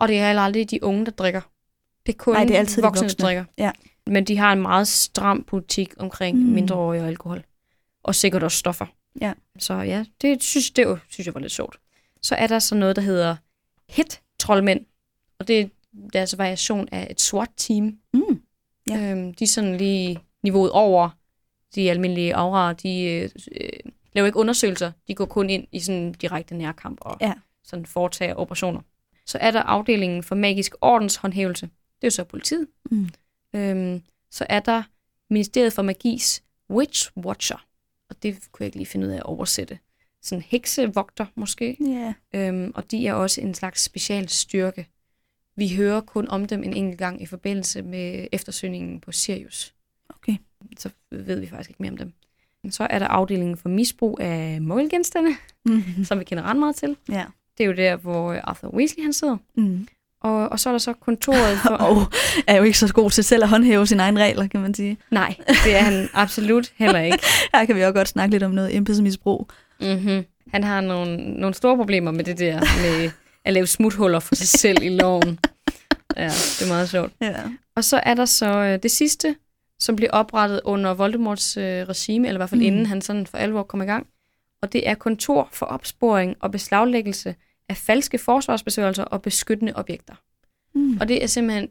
Speaker 2: Og det er heller aldrig de unge, der drikker. Det er kun
Speaker 3: Nej, det er altid de
Speaker 2: voksne,
Speaker 3: voksne.
Speaker 2: der drikker.
Speaker 3: Ja.
Speaker 2: Men de har en meget stram politik omkring mm.
Speaker 3: Mm.
Speaker 2: mindreårige og alkohol. Og sikkert også stoffer.
Speaker 3: Ja.
Speaker 2: Så ja, det synes, det var, synes jeg var lidt sjovt. Så er der så noget, der hedder hit-troldmænd. Og det er deres variation af et SWAT-team.
Speaker 3: Mm. Ja.
Speaker 2: Øhm, de er sådan lige niveauet over de almindelige auraer. De øh, laver ikke undersøgelser. De går kun ind i sådan direkte nærkamp og
Speaker 3: Ja.
Speaker 2: sådan foretager operationer. Så er der afdelingen for magisk ordenshåndhævelse. Det er jo så politiet.
Speaker 3: Mm.
Speaker 2: Øhm, så er der Ministeriet for Magis Witch Watcher. Det kunne jeg ikke lige finde ud af at oversætte. Sådan heksevogter måske.
Speaker 3: Ja.
Speaker 2: Øhm, og de er også en slags special styrke. Vi hører kun om dem en enkelt gang i forbindelse med eftersøgningen på Sirius.
Speaker 3: Okay.
Speaker 2: Så ved vi faktisk ikke mere om dem. Så er der afdelingen for misbrug af målgenstande,
Speaker 3: Mm.
Speaker 2: som vi kender ret meget til.
Speaker 3: ja.
Speaker 2: Det er jo der, hvor Arthur Weasley han sidder.
Speaker 3: Mm.
Speaker 2: Og, og så er der så kontoret for... *laughs*
Speaker 3: Og er jo ikke så god til selv at håndhæve sine egne regler, kan man sige.
Speaker 2: Nej, det er han absolut heller ikke. *laughs*
Speaker 3: Her kan vi også godt snakke lidt om noget embedsmisbrug.
Speaker 2: Mm-hmm. Han har nogle, nogle store problemer med det der med at lave smuthuller for sig selv i loven. Ja, det er meget sjovt.
Speaker 3: Ja.
Speaker 2: Og så er der så øh, det sidste, som bliver oprettet under Voldemorts øh, regime, eller i hvert fald
Speaker 3: Mm.
Speaker 2: mm. inden han sådan for alvor kom i gang. Og det er kontor for opsporing og beslaglæggelse af falske forsvarsbesøgelser og beskyttende objekter.
Speaker 3: Mm.
Speaker 2: Og det er simpelthen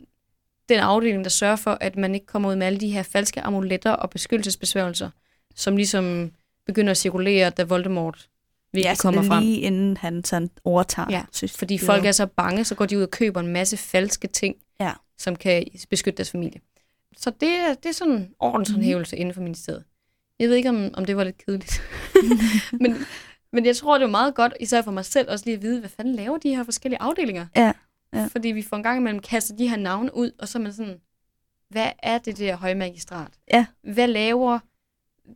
Speaker 2: den afdeling, der sørger for, at man ikke kommer ud med alle de her falske amuletter og beskyttelsesbesværgelser, som ligesom begynder at cirkulere, da Voldemort virkelig
Speaker 3: ja,
Speaker 2: kommer
Speaker 3: det er
Speaker 2: frem.
Speaker 3: lige inden han sådan overtager.
Speaker 2: Ja,
Speaker 3: synes,
Speaker 2: Fordi
Speaker 3: det
Speaker 2: folk
Speaker 3: jo-
Speaker 2: er så bange, så går de ud og køber en masse falske ting,
Speaker 3: Ja.
Speaker 2: som kan beskytte deres familie. Så det, er- det er sådan en ordenshåndhævelse mm. inden for ministeriet. Jeg ved ikke, om, om det var lidt kedeligt. *laughs* men, men jeg tror, det er meget godt, især for mig selv, også lige at vide, hvad fanden laver de her forskellige afdelinger?
Speaker 3: Ja, ja.
Speaker 2: Fordi vi får en gang imellem kastet de her navne ud, og så er man sådan, hvad er det der højmagistrat?
Speaker 3: Ja.
Speaker 2: Hvad laver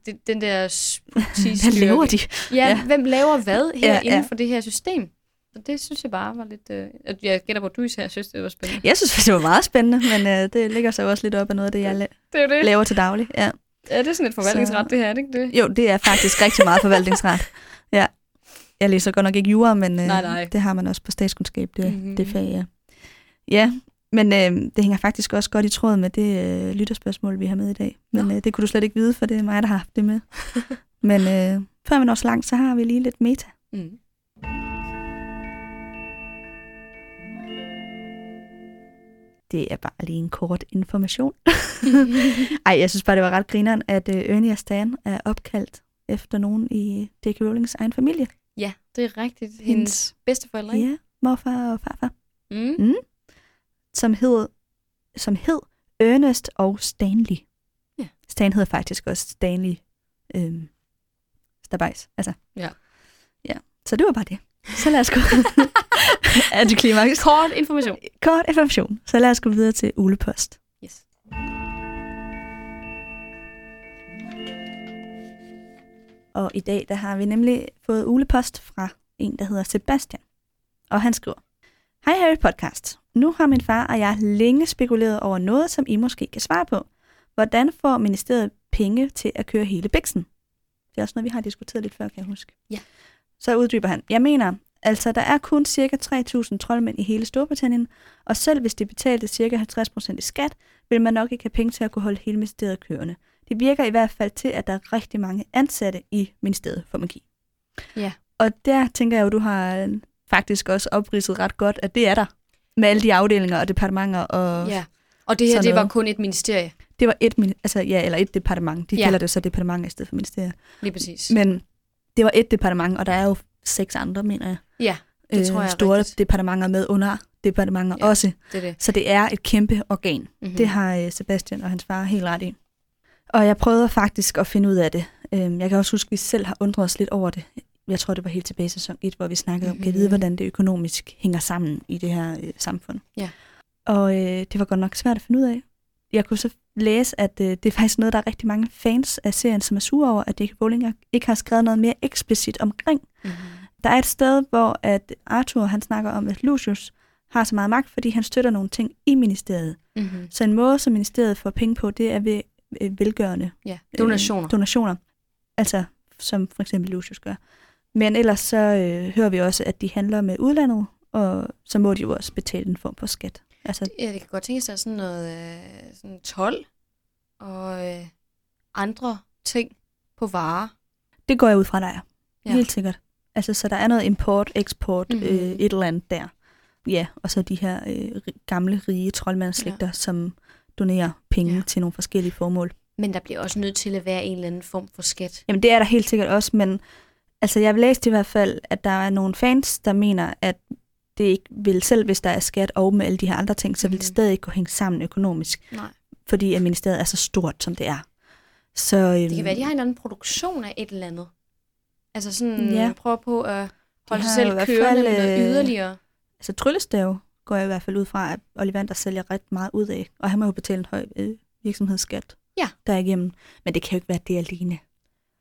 Speaker 2: det, den der s-
Speaker 3: Hvad
Speaker 2: politistyrke?
Speaker 3: laver de?
Speaker 2: Ja,
Speaker 3: Ja.
Speaker 2: hvem laver hvad her
Speaker 3: Ja,
Speaker 2: inden
Speaker 3: ja.
Speaker 2: for det her system? Så det synes jeg bare var lidt... Øh, jeg gætter på, at du især synes, det var spændende.
Speaker 3: Jeg synes det var meget spændende, men øh, det ligger så også lidt op af noget af det, jeg la-
Speaker 2: Det er det.
Speaker 3: laver til daglig. Ja.
Speaker 2: Ja, det er sådan et forvaltningsret,
Speaker 3: Så-
Speaker 2: det her, er det ikke det?
Speaker 3: Jo, det er faktisk rigtig meget forvaltningsret. *laughs* Jeg læser godt nok ikke jura, men øh,
Speaker 2: Nej, nej.
Speaker 3: det har man også på statskundskab, det,
Speaker 2: Mhm.
Speaker 3: mm-hmm. det fag, ja. Ja, men øh, det hænger faktisk også godt i tråd med det øh, lytterspørgsmål, vi har med i dag. Men øh, det kunne du slet ikke vide, for det er mig, der har haft det med. *laughs* men øh, før vi når så langt, så har vi lige lidt meta.
Speaker 2: Mm.
Speaker 3: Det er bare lige en kort information. *laughs* Ej, jeg synes bare, det var ret grineren, at øh, Ernie og Stan er opkaldt efter nogen i J.K. Rowlings egen familie.
Speaker 2: Ja, det er rigtigt. Hendes bedsteforældre, ikke?
Speaker 3: Ja, morfar og farfar.
Speaker 2: Mm.
Speaker 3: som hed, som hed Ernest og Stanley.
Speaker 2: Ja.
Speaker 3: Stan hedder faktisk også Stanley øhm, Stabajs. Altså.
Speaker 2: Ja.
Speaker 3: ja. Så det var bare det. Så lad os gå. *laughs* *laughs* Antiklimaks.
Speaker 2: Kort information.
Speaker 3: Kort information. Så lad os gå videre til ulepost. Og i dag der har vi nemlig fået ulepost fra en, der hedder Sebastian. Og han skriver, Hej Harry Podcast. Nu har min far og jeg længe spekuleret over noget, som I måske kan svare på. Hvordan får ministeriet penge til at køre hele biksen? Det er også noget, vi har diskuteret lidt før, kan jeg huske.
Speaker 2: Ja.
Speaker 3: Så uddyber han. Jeg mener, altså der er kun cirka 3.000 troldmænd i hele Storbritannien, og selv hvis de betalte cirka 50% i skat, vil man nok ikke have penge til at kunne holde hele ministeriet kørende. Det virker i hvert fald til, at der er rigtig mange ansatte i ministeriet for magi.
Speaker 2: Ja.
Speaker 3: Og der tænker jeg jo, du har øh, faktisk også opridset ret godt, at det er der. Med alle de afdelinger og departementer. Og
Speaker 2: Ja. Og det her, det var kun et ministerie.
Speaker 3: Det var et, altså, ja, eller et departement. De
Speaker 2: Ja.
Speaker 3: kalder det så departement i stedet for ministerier.
Speaker 2: Lige præcis.
Speaker 3: Men det var et departement, og der er jo seks andre, mener jeg.
Speaker 2: Ja, det tror jeg
Speaker 3: Store
Speaker 2: rigtigt.
Speaker 3: departementer med under departementer
Speaker 2: Ja.
Speaker 3: også.
Speaker 2: det det.
Speaker 3: Så det er et kæmpe organ.
Speaker 2: Mm-hmm.
Speaker 3: Mm. Det har øh, Sebastian og hans far helt ret i. Og jeg prøvede faktisk at finde ud af det. Øhm, Jeg kan også huske, at vi selv har undret os lidt over det. Jeg tror, det var helt tilbage i sæson 1, hvor vi snakkede om, kan jeg vide,
Speaker 2: Mhm.
Speaker 3: hvordan det økonomisk hænger sammen i det her øh, samfund.
Speaker 2: Ja.
Speaker 3: Og øh, det var godt nok svært at finde ud af. Jeg kunne så læse, at øh, det er faktisk noget, der er rigtig mange fans af serien, som er sure over, at J.K. Rowling ikke har skrevet noget mere eksplicit omkring.
Speaker 2: Mm-hmm.
Speaker 3: Der er et sted, hvor at Arthur han snakker om, at Lucius har så meget magt, fordi han støtter nogle ting i ministeriet.
Speaker 2: Mm-hmm.
Speaker 3: Så en måde, som ministeriet får penge på, det er ved øh, velgørende
Speaker 2: Ja, donationer.
Speaker 3: Øh, donationer. Altså, som for eksempel Lucius gør. Men ellers så øh, hører vi også, at de handler med udlandet, og så må de jo også betale en form for skat. Altså,
Speaker 2: Ja, det kan godt tænkes, der er sådan noget øh, sådan 12 og øh, andre ting på varer.
Speaker 3: det går jeg ud fra, der er.
Speaker 2: Ja.
Speaker 3: Helt sikkert. Altså, så der er noget import, eksport,
Speaker 2: Mhm.
Speaker 3: mm-hmm. øh, et eller andet der. Ja, og så de her øh, gamle, rige troldmandsslægter, ja. som donerer penge
Speaker 2: Ja.
Speaker 3: til nogle forskellige formål.
Speaker 2: Men der bliver også nødt til at være en eller anden form for skat.
Speaker 3: Jamen det er der helt sikkert også, men altså jeg har læst i hvert fald, at der er nogle fans, der mener, at det ikke vil, selv hvis der er skat og med alle de her andre ting, så vil det
Speaker 2: Mhm.
Speaker 3: stadig ikke kunne hænge sammen økonomisk,
Speaker 2: Nej.
Speaker 3: fordi at ministeriet er så stort, som det er. Så, øhm,
Speaker 2: Det kan være, at de har en anden produktion af et eller andet. Altså sådan,
Speaker 3: Ja.
Speaker 2: ja. prøve på at holde sig selv kørende
Speaker 3: fald,
Speaker 2: noget
Speaker 3: øh,
Speaker 2: yderligere.
Speaker 3: Altså tryllestav går jeg i hvert fald ud fra, at Ollivander sælger ret meget ud af, og han må jo betale en høj øh, virksomhedsskat
Speaker 2: Ja.
Speaker 3: derigennem. Men det kan jo ikke være det alene.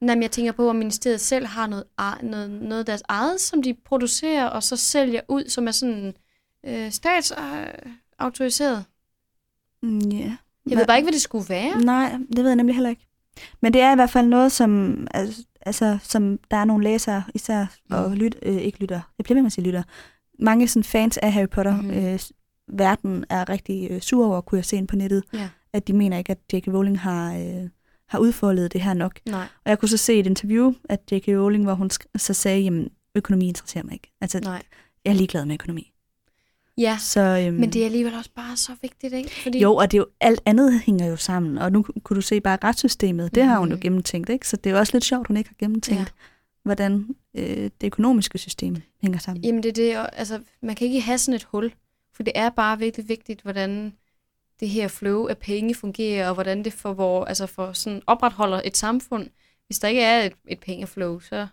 Speaker 2: Nej, men jeg tænker på, om ministeriet selv har noget, noget, noget af deres eget, som de producerer, og så sælger ud, som er sådan øh, statsautoriseret.
Speaker 3: Mm, ja.
Speaker 2: Jeg
Speaker 3: Hva-
Speaker 2: ved bare ikke, hvad det skulle være.
Speaker 3: Nej, det ved jeg nemlig heller ikke. Men det er i hvert fald noget, som, altså, altså, som der er nogle læsere, især,
Speaker 2: Mm.
Speaker 3: og lyt, øh, ikke lytter, jeg bliver med at sige lytter, mange sådan fans af Harry Potter, mm-hmm. øh, verden er rigtig øh, sur over, kunne jeg se ind på nettet,
Speaker 2: Ja.
Speaker 3: at de mener ikke, at J.K. Rowling har, øh, har udfoldet det her nok.
Speaker 2: Nej,
Speaker 3: Og jeg kunne så se et interview af J.K. Rowling, hvor hun så sagde, jamen, økonomi interesserer mig ikke. Altså,
Speaker 2: nej.
Speaker 3: jeg er ligeglad med økonomi.
Speaker 2: Ja,
Speaker 3: Så, øhm,
Speaker 2: men det er alligevel også bare så vigtigt, ikke? Fordi,
Speaker 3: Jo, og det er jo, alt andet hænger jo sammen. Og nu kunne du se bare retssystemet, det har hun jo gennemtænkt, ikke? Så det er jo også lidt sjovt, hun ikke har gennemtænkt,
Speaker 2: Ja.
Speaker 3: Hvordan øh, det økonomiske system hænger sammen.
Speaker 2: Jamen det er det, altså man kan ikke have sådan et hul, for det er bare virkelig vigtigt, hvordan det her flow af penge fungerer, og hvordan det for, hvor, altså for sådan opretholder et samfund. Hvis der ikke er et, et pengeflow, så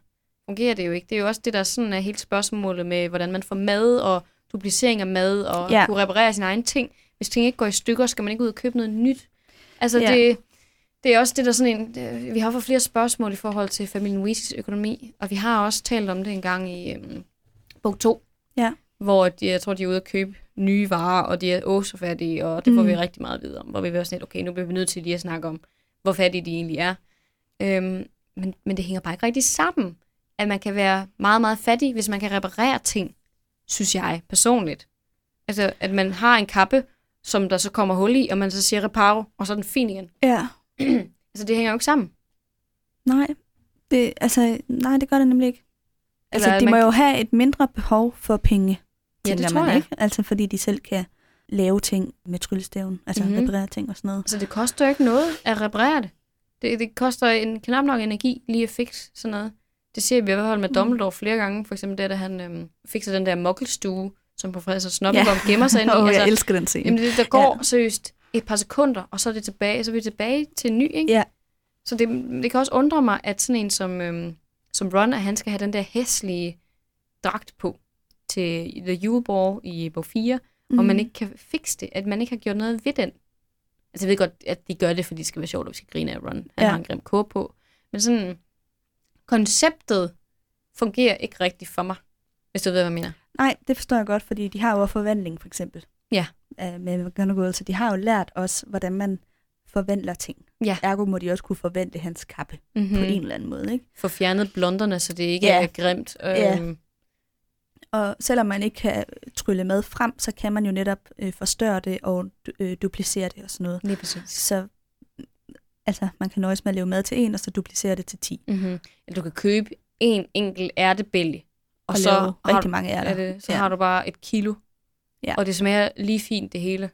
Speaker 2: fungerer det jo ikke. Det er jo også det, der sådan er helt spørgsmålet med, hvordan man får mad og duplicering af mad, og
Speaker 3: Ja.
Speaker 2: kunne reparere sine egne ting. Hvis ting ikke går i stykker, skal man ikke ud og købe noget nyt. Altså
Speaker 3: ja.
Speaker 2: det, det er også det, der sådan en... det- Vi har fået flere spørgsmål i forhold til familien Weezys økonomi, og vi har også talt om det en gang i øhm, bog 2,
Speaker 3: Ja.
Speaker 2: hvor de, jeg tror, de er ude at købe nye varer, og de er åh så fattige, og det får
Speaker 3: Mm.
Speaker 2: vi rigtig meget at vide om, hvor vi vil også lidt, okay, nu bliver vi nødt til lige at snakke om, hvor fattige de egentlig er. Øhm, men, men det hænger bare ikke rigtig sammen, at man kan være meget, meget fattig, hvis man kan reparere ting, synes jeg personligt. Altså, at man har en kappe, som der så kommer hul i, og man så siger reparo, og så er den fin igen.
Speaker 3: Ja, *clears throat*
Speaker 2: altså, det hænger jo ikke sammen.
Speaker 3: nej. Det, altså, nej, det gør det nemlig ikke. Altså,
Speaker 2: Eller
Speaker 3: de
Speaker 2: man
Speaker 3: må jo have et mindre behov for penge,
Speaker 2: Ja, det tror
Speaker 3: man,
Speaker 2: jeg.
Speaker 3: ikke? Altså, fordi de selv kan lave ting med tryllestaven, altså
Speaker 2: Mhm.
Speaker 3: mm-hmm. reparere ting og sådan noget.
Speaker 2: Altså, det koster jo ikke noget at reparere det. Det, det koster en knap nok energi lige at fikse sådan noget. Det ser vi i hvert fald med
Speaker 3: Mm.
Speaker 2: Dumbledore flere gange. For eksempel det, da han øhm, fikser den der mokkelstue, som professor Snobbegom ja. gemmer sig ind i. *laughs* Altså,
Speaker 3: jeg elsker den scene.
Speaker 2: Jamen, det, der går
Speaker 3: ja.
Speaker 2: seriøst et par sekunder, og så er det tilbage, så er vi tilbage til en ny, ikke?
Speaker 3: Ja.
Speaker 2: Så det, det kan også undre mig, at sådan en som, øhm, som Ron, at han skal have den der hæslige dragt på til The Yule Ball i bog 4, mm. og man ikke kan fikse det, at man ikke har gjort noget ved den. Altså, jeg ved godt, at de gør det, fordi det skal være sjovt, og vi skal grine af Ron. Han
Speaker 3: Ja.
Speaker 2: har en grim kåbe på. Men sådan, konceptet fungerer ikke rigtigt for mig, hvis du ved, hvad jeg mener.
Speaker 3: Nej, det forstår jeg godt, fordi de har jo forvandling, for eksempel.
Speaker 2: Ja.
Speaker 3: Uh, med McGonagall, så de har jo lært os, hvordan man forvandler ting.
Speaker 2: Ja.
Speaker 3: Ergo må de også kunne forvandle hans kappe mm.
Speaker 2: Mm-hmm.
Speaker 3: på en eller anden måde, ikke?
Speaker 2: Få fjernet blonderne, så det ikke
Speaker 3: Ja.
Speaker 2: er grimt.
Speaker 3: Ja.
Speaker 2: Øhm,
Speaker 3: Og selvom man ikke kan trylle med frem, så kan man jo netop øh, forstørre det og øh, duplicere det og sådan noget.
Speaker 2: Lige præcis.
Speaker 3: Så altså, man kan nøjes med at lave mad til en, og så duplicere det til 10.
Speaker 2: Mm-hmm. Du kan købe en enkelt ærtebælge, og,
Speaker 3: Og
Speaker 2: så, har,
Speaker 3: rigtig mange ærter.
Speaker 2: er det, så
Speaker 3: ja.
Speaker 2: har du bare et kilo.
Speaker 3: Ja.
Speaker 2: Og det smager lige fint, det hele.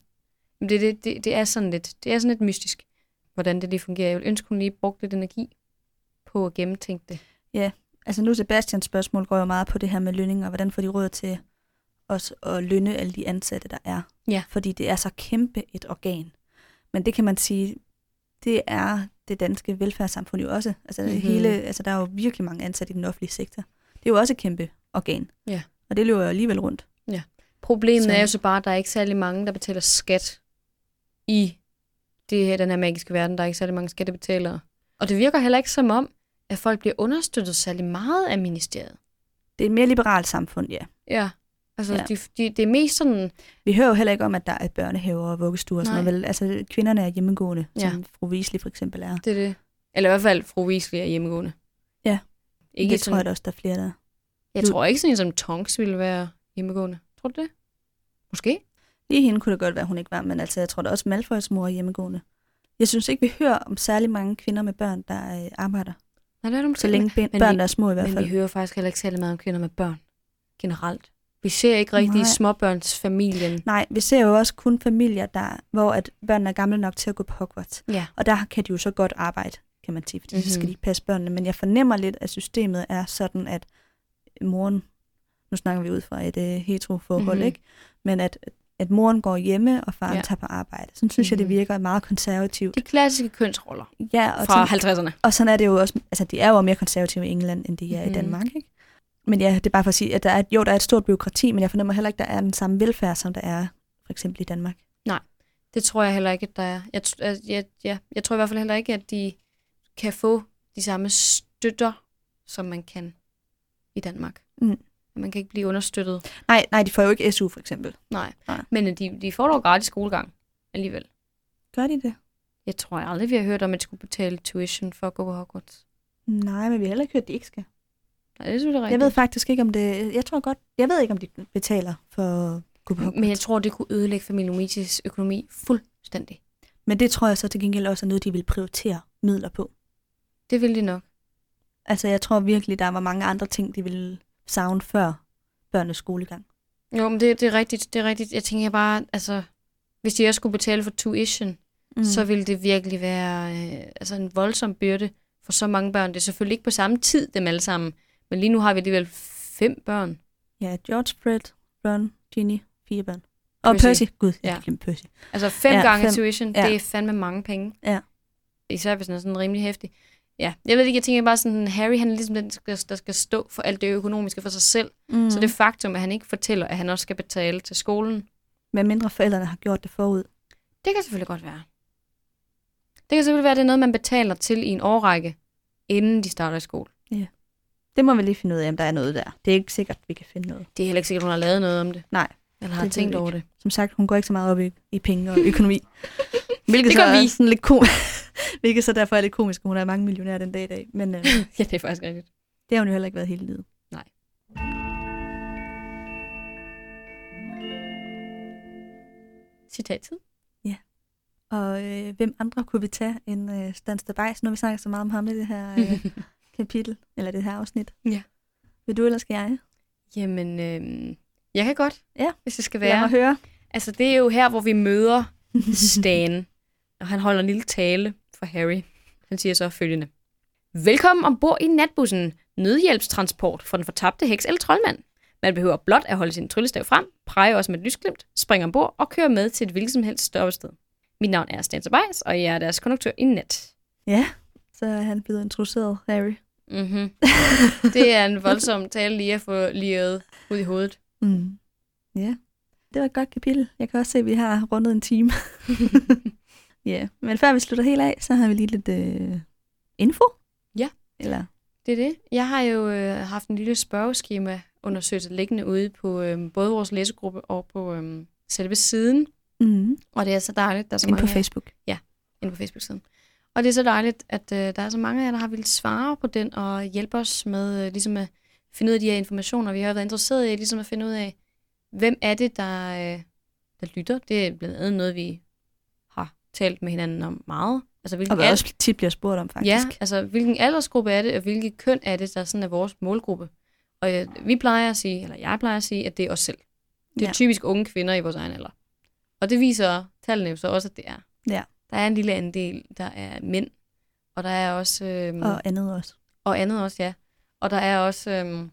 Speaker 2: Men det, det, det, det, er sådan lidt, det er sådan lidt mystisk, hvordan det lige fungerer. Jeg vil ønske, hun lige brugte lidt energi på at gennemtænke det.
Speaker 3: Altså nu Sebastians spørgsmål går jo meget på det her med lønninger, hvordan får de råd til også at lønne alle de ansatte, der er.
Speaker 2: Ja.
Speaker 3: Fordi det er så kæmpe et organ. Men det kan man sige, det er det danske velfærdssamfund jo også. Altså,
Speaker 2: Mhm.
Speaker 3: mm-hmm. hele, altså der er jo virkelig mange ansatte i den offentlige sektor. Det er jo også et kæmpe organ.
Speaker 2: Ja.
Speaker 3: Og det løber jo alligevel rundt.
Speaker 2: Problemet
Speaker 3: Så-
Speaker 2: er jo så bare, at der er ikke særlig mange, der betaler skat i det her, den her magiske verden. Der er ikke særlig mange skattebetalere. Og det virker heller ikke som om, at folk bliver understøttet særlig meget af ministeriet.
Speaker 3: Det er et mere liberalt samfund, ja.
Speaker 2: Ja. Altså,
Speaker 3: Ja.
Speaker 2: De, de, det er mest sådan,
Speaker 3: Vi hører jo heller ikke om, at der er børnehaver og vuggestuer og sådan noget. Vel? Altså, kvinderne er hjemmegående,
Speaker 2: Ja.
Speaker 3: som fru Weasley for eksempel er.
Speaker 2: det er det. Eller i hvert fald, fru Weasley er hjemmegående.
Speaker 3: Ja.
Speaker 2: Ikke
Speaker 3: det
Speaker 2: sådan,
Speaker 3: tror jeg da også, der er flere, der er.
Speaker 2: Jeg
Speaker 3: Du-
Speaker 2: tror ikke sådan en som Tonks ville være hjemmegående. Tror du det? Måske.
Speaker 3: Lige hende kunne det godt være, hun ikke var, men altså, jeg tror da også, Malfoys mor er hjemmegående. Jeg synes ikke, vi hører om særlig mange kvinder med børn, der øh, arbejder.
Speaker 2: Nej, det er du
Speaker 3: Så længe ben,
Speaker 2: men
Speaker 3: børn
Speaker 2: vi-
Speaker 3: er små i hvert
Speaker 2: Men
Speaker 3: fald.
Speaker 2: vi hører faktisk heller ikke særlig meget om kvinder med børn. Generelt. Vi ser ikke rigtig
Speaker 3: Nej.
Speaker 2: småbørnsfamilien.
Speaker 3: Nej, vi ser jo også kun familier, der, hvor at børnene er gamle nok til at gå på Hogwarts.
Speaker 2: Ja.
Speaker 3: Og der kan de jo så godt arbejde, kan man sige, fordi mm-hmm. så skal
Speaker 2: Mhm.
Speaker 3: de passe børnene. Men jeg fornemmer lidt, at systemet er sådan, at moren, nu snakker vi ud fra et uh, heteroforhold,
Speaker 2: Mhm.
Speaker 3: mm-hmm. ikke? Men at, at moren går hjemme, og faren ja. Tager på arbejde. Sådan synes mm-hmm. jeg, det
Speaker 2: Mhm.
Speaker 3: virker meget konservativt.
Speaker 2: De klassiske kønsroller
Speaker 3: ja, og
Speaker 2: fra
Speaker 3: sådan-
Speaker 2: 50'erne.
Speaker 3: Og sådan er det jo også, altså de er jo mere konservative i England, end de er mm. i
Speaker 2: Mhm.
Speaker 3: Danmark, ikke? Men ja, det er bare for at sige, at der er, jo, der er et stort byråkrati, men jeg fornemmer heller ikke, der er den samme velfærd, som der er for eksempel i Danmark.
Speaker 2: Det tror jeg heller ikke, at der er. Jeg, jeg, jeg, jeg, jeg tror i hvert fald heller ikke, at de kan få de samme støtter, som man kan i Danmark.
Speaker 3: Mm.
Speaker 2: Man kan ikke blive understøttet.
Speaker 3: Nej, nej, de får jo ikke SU for eksempel.
Speaker 2: Nej.
Speaker 3: Nej.
Speaker 2: Men øh, de, de får dog gratis skolegang alligevel.
Speaker 3: Gør de det?
Speaker 2: Jeg tror aldrig, vi har hørt om, at de skulle betale tuition for at gå på Hogwarts.
Speaker 3: Nej, men vi har heller ikke hørt, at de ikke skal.
Speaker 2: Nej, det er selvfølgelig
Speaker 3: Jeg
Speaker 2: rigtigt.
Speaker 3: ved faktisk ikke, om det... Jeg tror godt... Jeg ved ikke, om de betaler for.
Speaker 2: Men jeg tror, det kunne ødelægge familien økonomi fuldstændig.
Speaker 3: men det tror jeg så til gengæld også er noget, de vil prioritere midler på.
Speaker 2: Det ville de nok.
Speaker 3: Altså, jeg tror virkelig, der var mange andre ting, de ville savne før børnenes skolegang.
Speaker 2: Jo, men det, det er rigtigt. Det er rigtigt. Jeg tænker bare, altså, hvis de også skulle betale for tuition, mm. så ville det virkelig være øh, altså en voldsom byrde for så mange børn. Det er selvfølgelig ikke på samme tid, dem alle sammen. Men lige nu har vi alligevel fem børn.
Speaker 3: Ja, George, Fred, Ron, Ginny, fire børn. Og
Speaker 2: Percy.
Speaker 3: Percy. Gud, jeg
Speaker 2: Ja.
Speaker 3: ja. glemte Percy.
Speaker 2: Altså fem
Speaker 3: ja,
Speaker 2: gange
Speaker 3: fem.
Speaker 2: tuition,
Speaker 3: Ja.
Speaker 2: det er fandme mange penge.
Speaker 3: Ja.
Speaker 2: Især hvis den er sådan rimelig hæftig. Ja, jeg ved ikke, jeg tænker bare sådan, Harry han er ligesom den, der skal, stå for alt det økonomiske for sig selv.
Speaker 3: Mm.
Speaker 2: Så det faktum, at han ikke fortæller, at han også skal betale til skolen,
Speaker 3: Med mindre forældrene har gjort det forud.
Speaker 2: det kan selvfølgelig godt være. Det kan selvfølgelig være, at det er noget, man betaler til i en årrække, inden de starter i skole.
Speaker 3: Det må vi lige finde ud af, om der er noget der. Det er ikke sikkert, vi kan finde noget.
Speaker 2: Det er heller ikke sikkert, hun har lavet noget om det.
Speaker 3: Nej,
Speaker 2: Eller har
Speaker 3: det
Speaker 2: tænkt over det.
Speaker 3: Som sagt, hun går ikke så meget op i, i penge og økonomi. *laughs* Hvilket
Speaker 2: Det
Speaker 3: så
Speaker 2: gør
Speaker 3: er
Speaker 2: vi.
Speaker 3: Sådan lidt kom- *laughs* Hvilket så derfor er lidt komisk, hun er mange millionærer den dag i dag. Men øh, *laughs*
Speaker 2: ja, det er faktisk rigtigt.
Speaker 3: det har hun jo heller ikke været hele livet.
Speaker 2: Citattid.
Speaker 3: Og øh, hvem andre kunne vi tage end øh, Stan Stabajs, når vi snakker så meget om ham i det her øh, kapitel, eller det her afsnit?
Speaker 2: Ja.
Speaker 3: Vil du, eller skal jeg?
Speaker 2: Jamen, øh, jeg kan godt,
Speaker 3: Ja.
Speaker 2: hvis det skal
Speaker 3: Lad mig
Speaker 2: være.
Speaker 3: høre.
Speaker 2: Altså, det er jo her, hvor vi møder *laughs* Stan, og han holder en lille tale for Harry. Han siger så følgende. Velkommen ombord i natbussen. Nødhjælpstransport for den fortabte heks eller troldmand. Man behøver blot at holde sin tryllestav frem, præge også med et lysglimt, springe ombord og køre med til et hvilket som helst stoppested. Mit navn er Stan Sabajs, og jeg er deres konduktør i nat.
Speaker 3: Ja, så er han blevet introduceret, Harry.
Speaker 2: Mm-hmm. Det er en voldsom tale lige at få liret ud i hovedet.
Speaker 3: Mm. Ja, det var et godt kapitel. Jeg kan også se, at vi har rundet en time. *laughs* ja, men før vi slutter helt af, så har vi lige lidt øh, info.
Speaker 2: Ja.
Speaker 3: Eller,
Speaker 2: Det er det. Jeg har jo øh, haft en lille spørgeskema undersøgelse liggende ude på øh, både vores læsegruppe og på øh, selve siden.
Speaker 3: mm,
Speaker 2: Og det er så dejligt, der er så
Speaker 3: inde
Speaker 2: mange
Speaker 3: på Facebook.
Speaker 2: inde på Facebook-siden. Og det er så dejligt, at øh, der er så mange af jer, der har ville svare på den og hjælpe os med øh, ligesom at finde ud af de her informationer. Vi har været interesseret i ligesom at finde ud af, hvem er det, der, øh, der lytter. Det er blandt andet noget, vi har talt med hinanden om meget. Altså, hvilken
Speaker 3: Og hvad
Speaker 2: al-
Speaker 3: også tit bliver spurgt om, faktisk.
Speaker 2: Ja, altså hvilken aldersgruppe er det, og hvilket køn er det, der sådan er vores målgruppe. Og øh, vi plejer at sige, eller jeg plejer at sige, at det er os selv. Det er
Speaker 3: Ja.
Speaker 2: typisk unge kvinder i vores egen alder. Og det viser tallene jo så også, at det er.
Speaker 3: Ja.
Speaker 2: Der er en lille andel, der er mænd, og der er også... Øhm,
Speaker 3: Og andet også.
Speaker 2: og andet også, ja. Og der er også, øhm,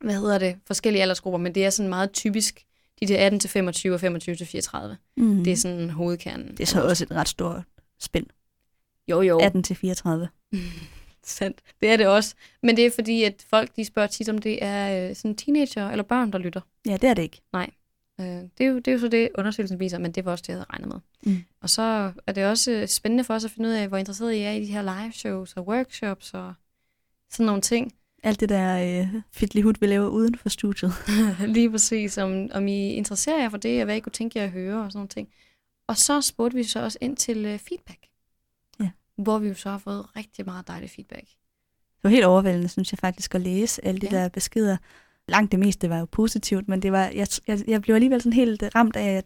Speaker 2: hvad hedder det, forskellige aldersgrupper, men det er sådan meget typisk, de der 18 til 25 og 25 til 34.
Speaker 3: Mm.
Speaker 2: Mm. Det er sådan hovedkernen.
Speaker 3: det er så også et ret stort spænd.
Speaker 2: Jo, jo.
Speaker 3: 18 til 34. *laughs*
Speaker 2: Sandt. Det er det også. Men det er fordi, at folk de spørger tit, om det er øh, sådan teenager eller børn, der lytter.
Speaker 3: Ja, det er det ikke.
Speaker 2: Øh, det, er jo, det er jo så det, undersøgelsen viser, men det var også det, jeg havde regnet med.
Speaker 3: Mm.
Speaker 2: Og så er det også øh, spændende for os at finde ud af, hvor interesseret I er i de her live shows og workshops og sådan nogle ting.
Speaker 3: Alt det der øh, fidlihud, vi laver uden for studiet. *laughs*
Speaker 2: Lige præcis, om, om I interesserer jer for det, og hvad I kunne tænke jer at høre og sådan nogle ting. Og så spurgte vi så også ind til øh, feedback.
Speaker 3: Ja.
Speaker 2: Hvor vi jo så har fået rigtig meget dejlig feedback.
Speaker 3: Det var helt overvældende, synes jeg faktisk, at læse alle de
Speaker 2: Ja.
Speaker 3: der beskeder. Langt det meste var jo positivt, men det var, jeg, jeg, jeg blev alligevel sådan helt ramt af, at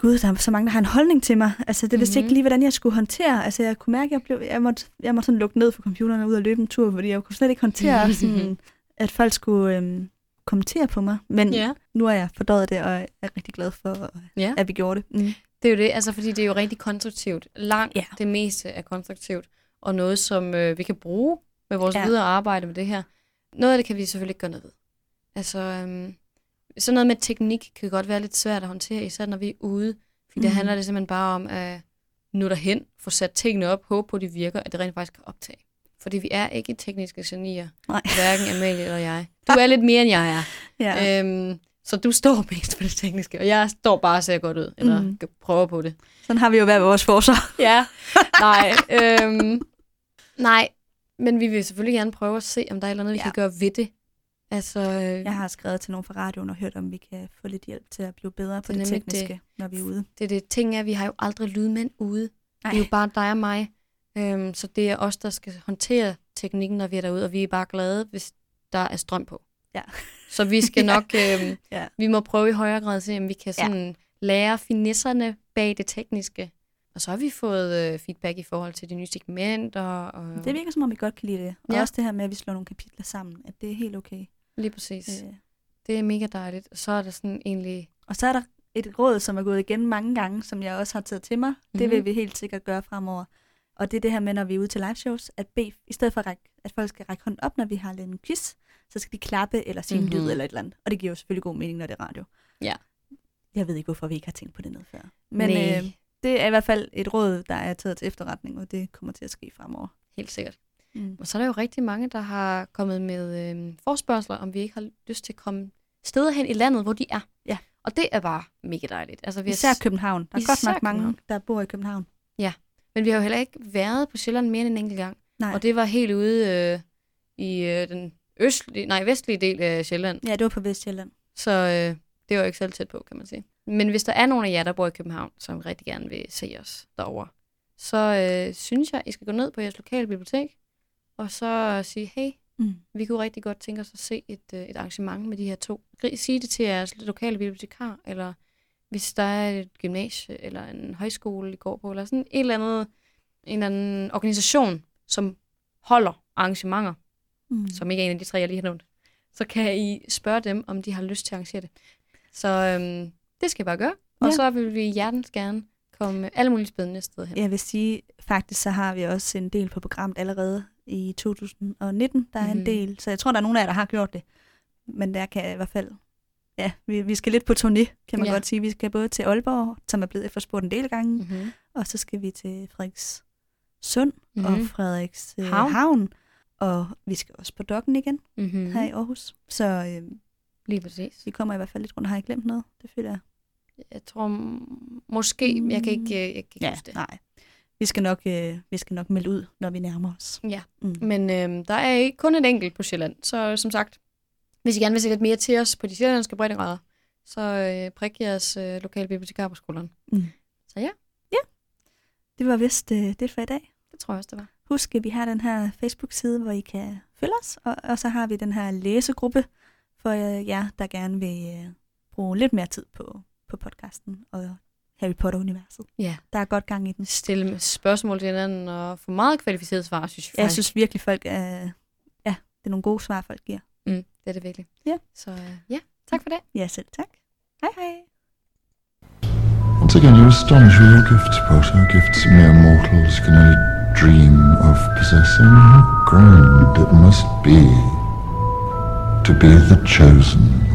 Speaker 3: gud, der er så mange, der har en holdning til mig. Altså, det vidste mm-hmm.
Speaker 2: Mhm.
Speaker 3: ikke lige, hvordan jeg skulle håndtere. Altså, jeg kunne mærke, at jeg, blev, jeg, måtte, jeg måtte sådan lukke ned for computeren og ud og løbe en tur, fordi jeg kunne slet ikke håndtere, sådan, at folk skulle øhm, kommentere på mig. Men
Speaker 2: Ja.
Speaker 3: nu er jeg fordøjet det, og er rigtig glad for,
Speaker 2: Ja.
Speaker 3: at vi gjorde det. Mm.
Speaker 2: Det er jo det, altså fordi det er jo rigtig konstruktivt. Langt
Speaker 3: ja.
Speaker 2: det meste er konstruktivt, og noget, som øh, vi kan bruge med vores
Speaker 3: ja.
Speaker 2: videre arbejde med det her. Noget af det kan vi selvfølgelig ikke gøre noget ved. Altså, øhm, sådan noget med teknik kan godt være lidt svært at håndtere, især når vi er ude. Fordi mm.
Speaker 3: Mhm.
Speaker 2: der handler det simpelthen bare om at nå derhen, få sat tingene op, håbe på, at de virker, at det rent faktisk kan optage. Fordi vi er ikke tekniske genier,
Speaker 3: Nej.
Speaker 2: hverken Amalie eller jeg. *laughs* Du er lidt mere, end jeg er.
Speaker 3: Ja.
Speaker 2: Øhm, så du står *laughs* mest på det tekniske, og jeg står bare og ser godt ud, eller
Speaker 3: Mhm.
Speaker 2: mm. prøver på det.
Speaker 3: Sådan har vi jo hver vores forsvar. *laughs*
Speaker 2: Ja, nej. Øhm, nej, men vi vil selvfølgelig gerne prøve at se, om der er noget, vi
Speaker 3: ja.
Speaker 2: kan gøre ved det. Altså, øh,
Speaker 3: Jeg har skrevet til nogen fra radioen og hørt, om vi kan få lidt hjælp til at blive bedre på
Speaker 2: Det
Speaker 3: det, tekniske, det. når vi er ude.
Speaker 2: det er det ting er, vi har jo aldrig lydmænd ude.
Speaker 3: Nej.
Speaker 2: Det er jo bare dig og mig. Øhm, så det er os, der skal håndtere teknikken, når vi er derude, og vi er bare glade, hvis der er strøm på.
Speaker 3: Ja.
Speaker 2: Så vi skal *laughs* nok, øhm,
Speaker 3: Ja.
Speaker 2: vi må prøve i højere grad at se, om vi kan sådan ja. lære finesserne bag det tekniske. Og så har vi fået øh, feedback i forhold til de nye segmenter. Og,
Speaker 3: Det virker som om, vi godt kan lide det. Og
Speaker 2: Ja.
Speaker 3: også det her med, at vi slår nogle kapitler sammen, at det er helt okay.
Speaker 2: Lige præcis.
Speaker 3: Øh.
Speaker 2: Det er mega dejligt. Og så er der sådan egentlig...
Speaker 3: Og så er der et råd, som er gået igen mange gange, som jeg også har taget til mig. Mm-hmm. Det vil
Speaker 2: Mhm.
Speaker 3: vi helt sikkert gøre fremover. Og det er det her med, når vi er ude til live shows, at bede, i stedet for at, række, at folk skal række hånden op, når vi har lavet en quiz, så skal de klappe eller sige mm-hmm. en
Speaker 2: Mhm.
Speaker 3: lyd eller et eller andet. Og det giver jo selvfølgelig god mening, når det er radio.
Speaker 2: Ja.
Speaker 3: Jeg ved ikke, hvorfor vi ikke har tænkt på det noget før. Men øh, det er i hvert fald et råd, der er taget til efterretning, og det kommer til at ske fremover.
Speaker 2: Helt sikkert.
Speaker 3: Mm.
Speaker 2: Og så er der jo rigtig mange, der har kommet med øh, forspørgseler, om vi ikke har lyst til at komme steder hen i landet, hvor de er.
Speaker 3: Ja.
Speaker 2: Og det er bare mega dejligt. Altså, vi
Speaker 3: Især København. Der er
Speaker 2: Især
Speaker 3: godt nok mange,
Speaker 2: København.
Speaker 3: der bor i København.
Speaker 2: Men vi har jo heller ikke været på Sjælland mere end en enkelt gang.
Speaker 3: Nej.
Speaker 2: Og det var helt ude øh, i øh, den østlige, nej, vestlige del af Sjælland.
Speaker 3: Ja, det var på Vestjylland.
Speaker 2: Så øh, det var jo ikke selv tæt på, kan man sige. Men hvis der er nogen af jer, der bor i København, som rigtig gerne vil se os derovre, så øh, synes jeg, I skal gå ned på jeres lokale bibliotek, og så sige, hey,
Speaker 3: Mm.
Speaker 2: vi kunne rigtig godt tænke os at se et, øh, et arrangement med de her to. Gri- Sig det til jeres lokale bibliotekar, eller hvis der er et gymnasie, eller en højskole, I går på, eller sådan et eller andet, en eller anden organisation, som holder arrangementer,
Speaker 3: Mm.
Speaker 2: som ikke er en af de tre, jeg lige har nævnt, så kan I spørge dem, om de har lyst til at arrangere det. Så øhm, det skal I bare gøre. Og
Speaker 3: Ja.
Speaker 2: så vil vi hjertens gerne komme alle mulige spændende steder hen.
Speaker 3: Jeg vil sige, faktisk så har vi også en del på programmet allerede i 2019. Der er mm-hmm.
Speaker 2: Mhm.
Speaker 3: en del, så jeg tror, der er nogen af jer, der har gjort det. Men der kan i hvert fald, ja, vi, vi skal lidt på turné, kan man
Speaker 2: Ja.
Speaker 3: godt sige. Vi skal både til Aalborg, som er blevet efterspurgt en del gange, mm.
Speaker 2: Mm-hmm.
Speaker 3: og så skal vi til Frederiks Sund mm. og
Speaker 2: Mhm.
Speaker 3: Frederiks øh,
Speaker 2: Havn.
Speaker 3: Havn. Og vi skal også på Dokken igen
Speaker 2: Mm-hmm.
Speaker 3: mm. her i Aarhus. Så øh,
Speaker 2: Lige præcis.
Speaker 3: vi kommer i hvert fald lidt rundt. Har jeg glemt noget? Det føler jeg.
Speaker 2: Jeg tror måske, jeg kan ikke, øh, jeg kan ikke
Speaker 3: Ja,
Speaker 2: huske det.
Speaker 3: nej. Vi skal, nok, øh, vi skal nok melde ud, når vi nærmer os.
Speaker 2: Ja.
Speaker 3: Mm.
Speaker 2: Men øh, der er ikke kun et enkelt på Sjælland, så som sagt, hvis I gerne vil se lidt mere til os på de sjællandske breddegrader, så øh, prik jeres øh, lokale bibliotekar på skolen.
Speaker 3: Mm.
Speaker 2: Så ja,
Speaker 3: Det var vist øh, det for i dag.
Speaker 2: det tror jeg også, det var.
Speaker 3: Husk, at vi har den her Facebook-side, hvor I kan følge os, og, og så har vi den her læsegruppe for øh, jer, der gerne vil øh, bruge lidt mere tid på, på podcasten og Harry Potter-universet.
Speaker 2: Ja.
Speaker 3: Der er godt gang i den.
Speaker 2: Stille spørgsmål til hinanden og få meget kvalificeret svar, synes jeg
Speaker 3: Jeg
Speaker 2: faktisk.
Speaker 3: synes virkelig, folk er, ja, det er nogle gode svar, folk giver.
Speaker 2: Mm, det er det virkelig.
Speaker 3: Ja.
Speaker 2: Så øh, ja, tak for det.
Speaker 3: Ja, selv tak. Hej hej.
Speaker 1: Once again, you astonish with your gifts, Potter. Gifts mere mortals can only dream of possessing. How grand it must be to be the chosen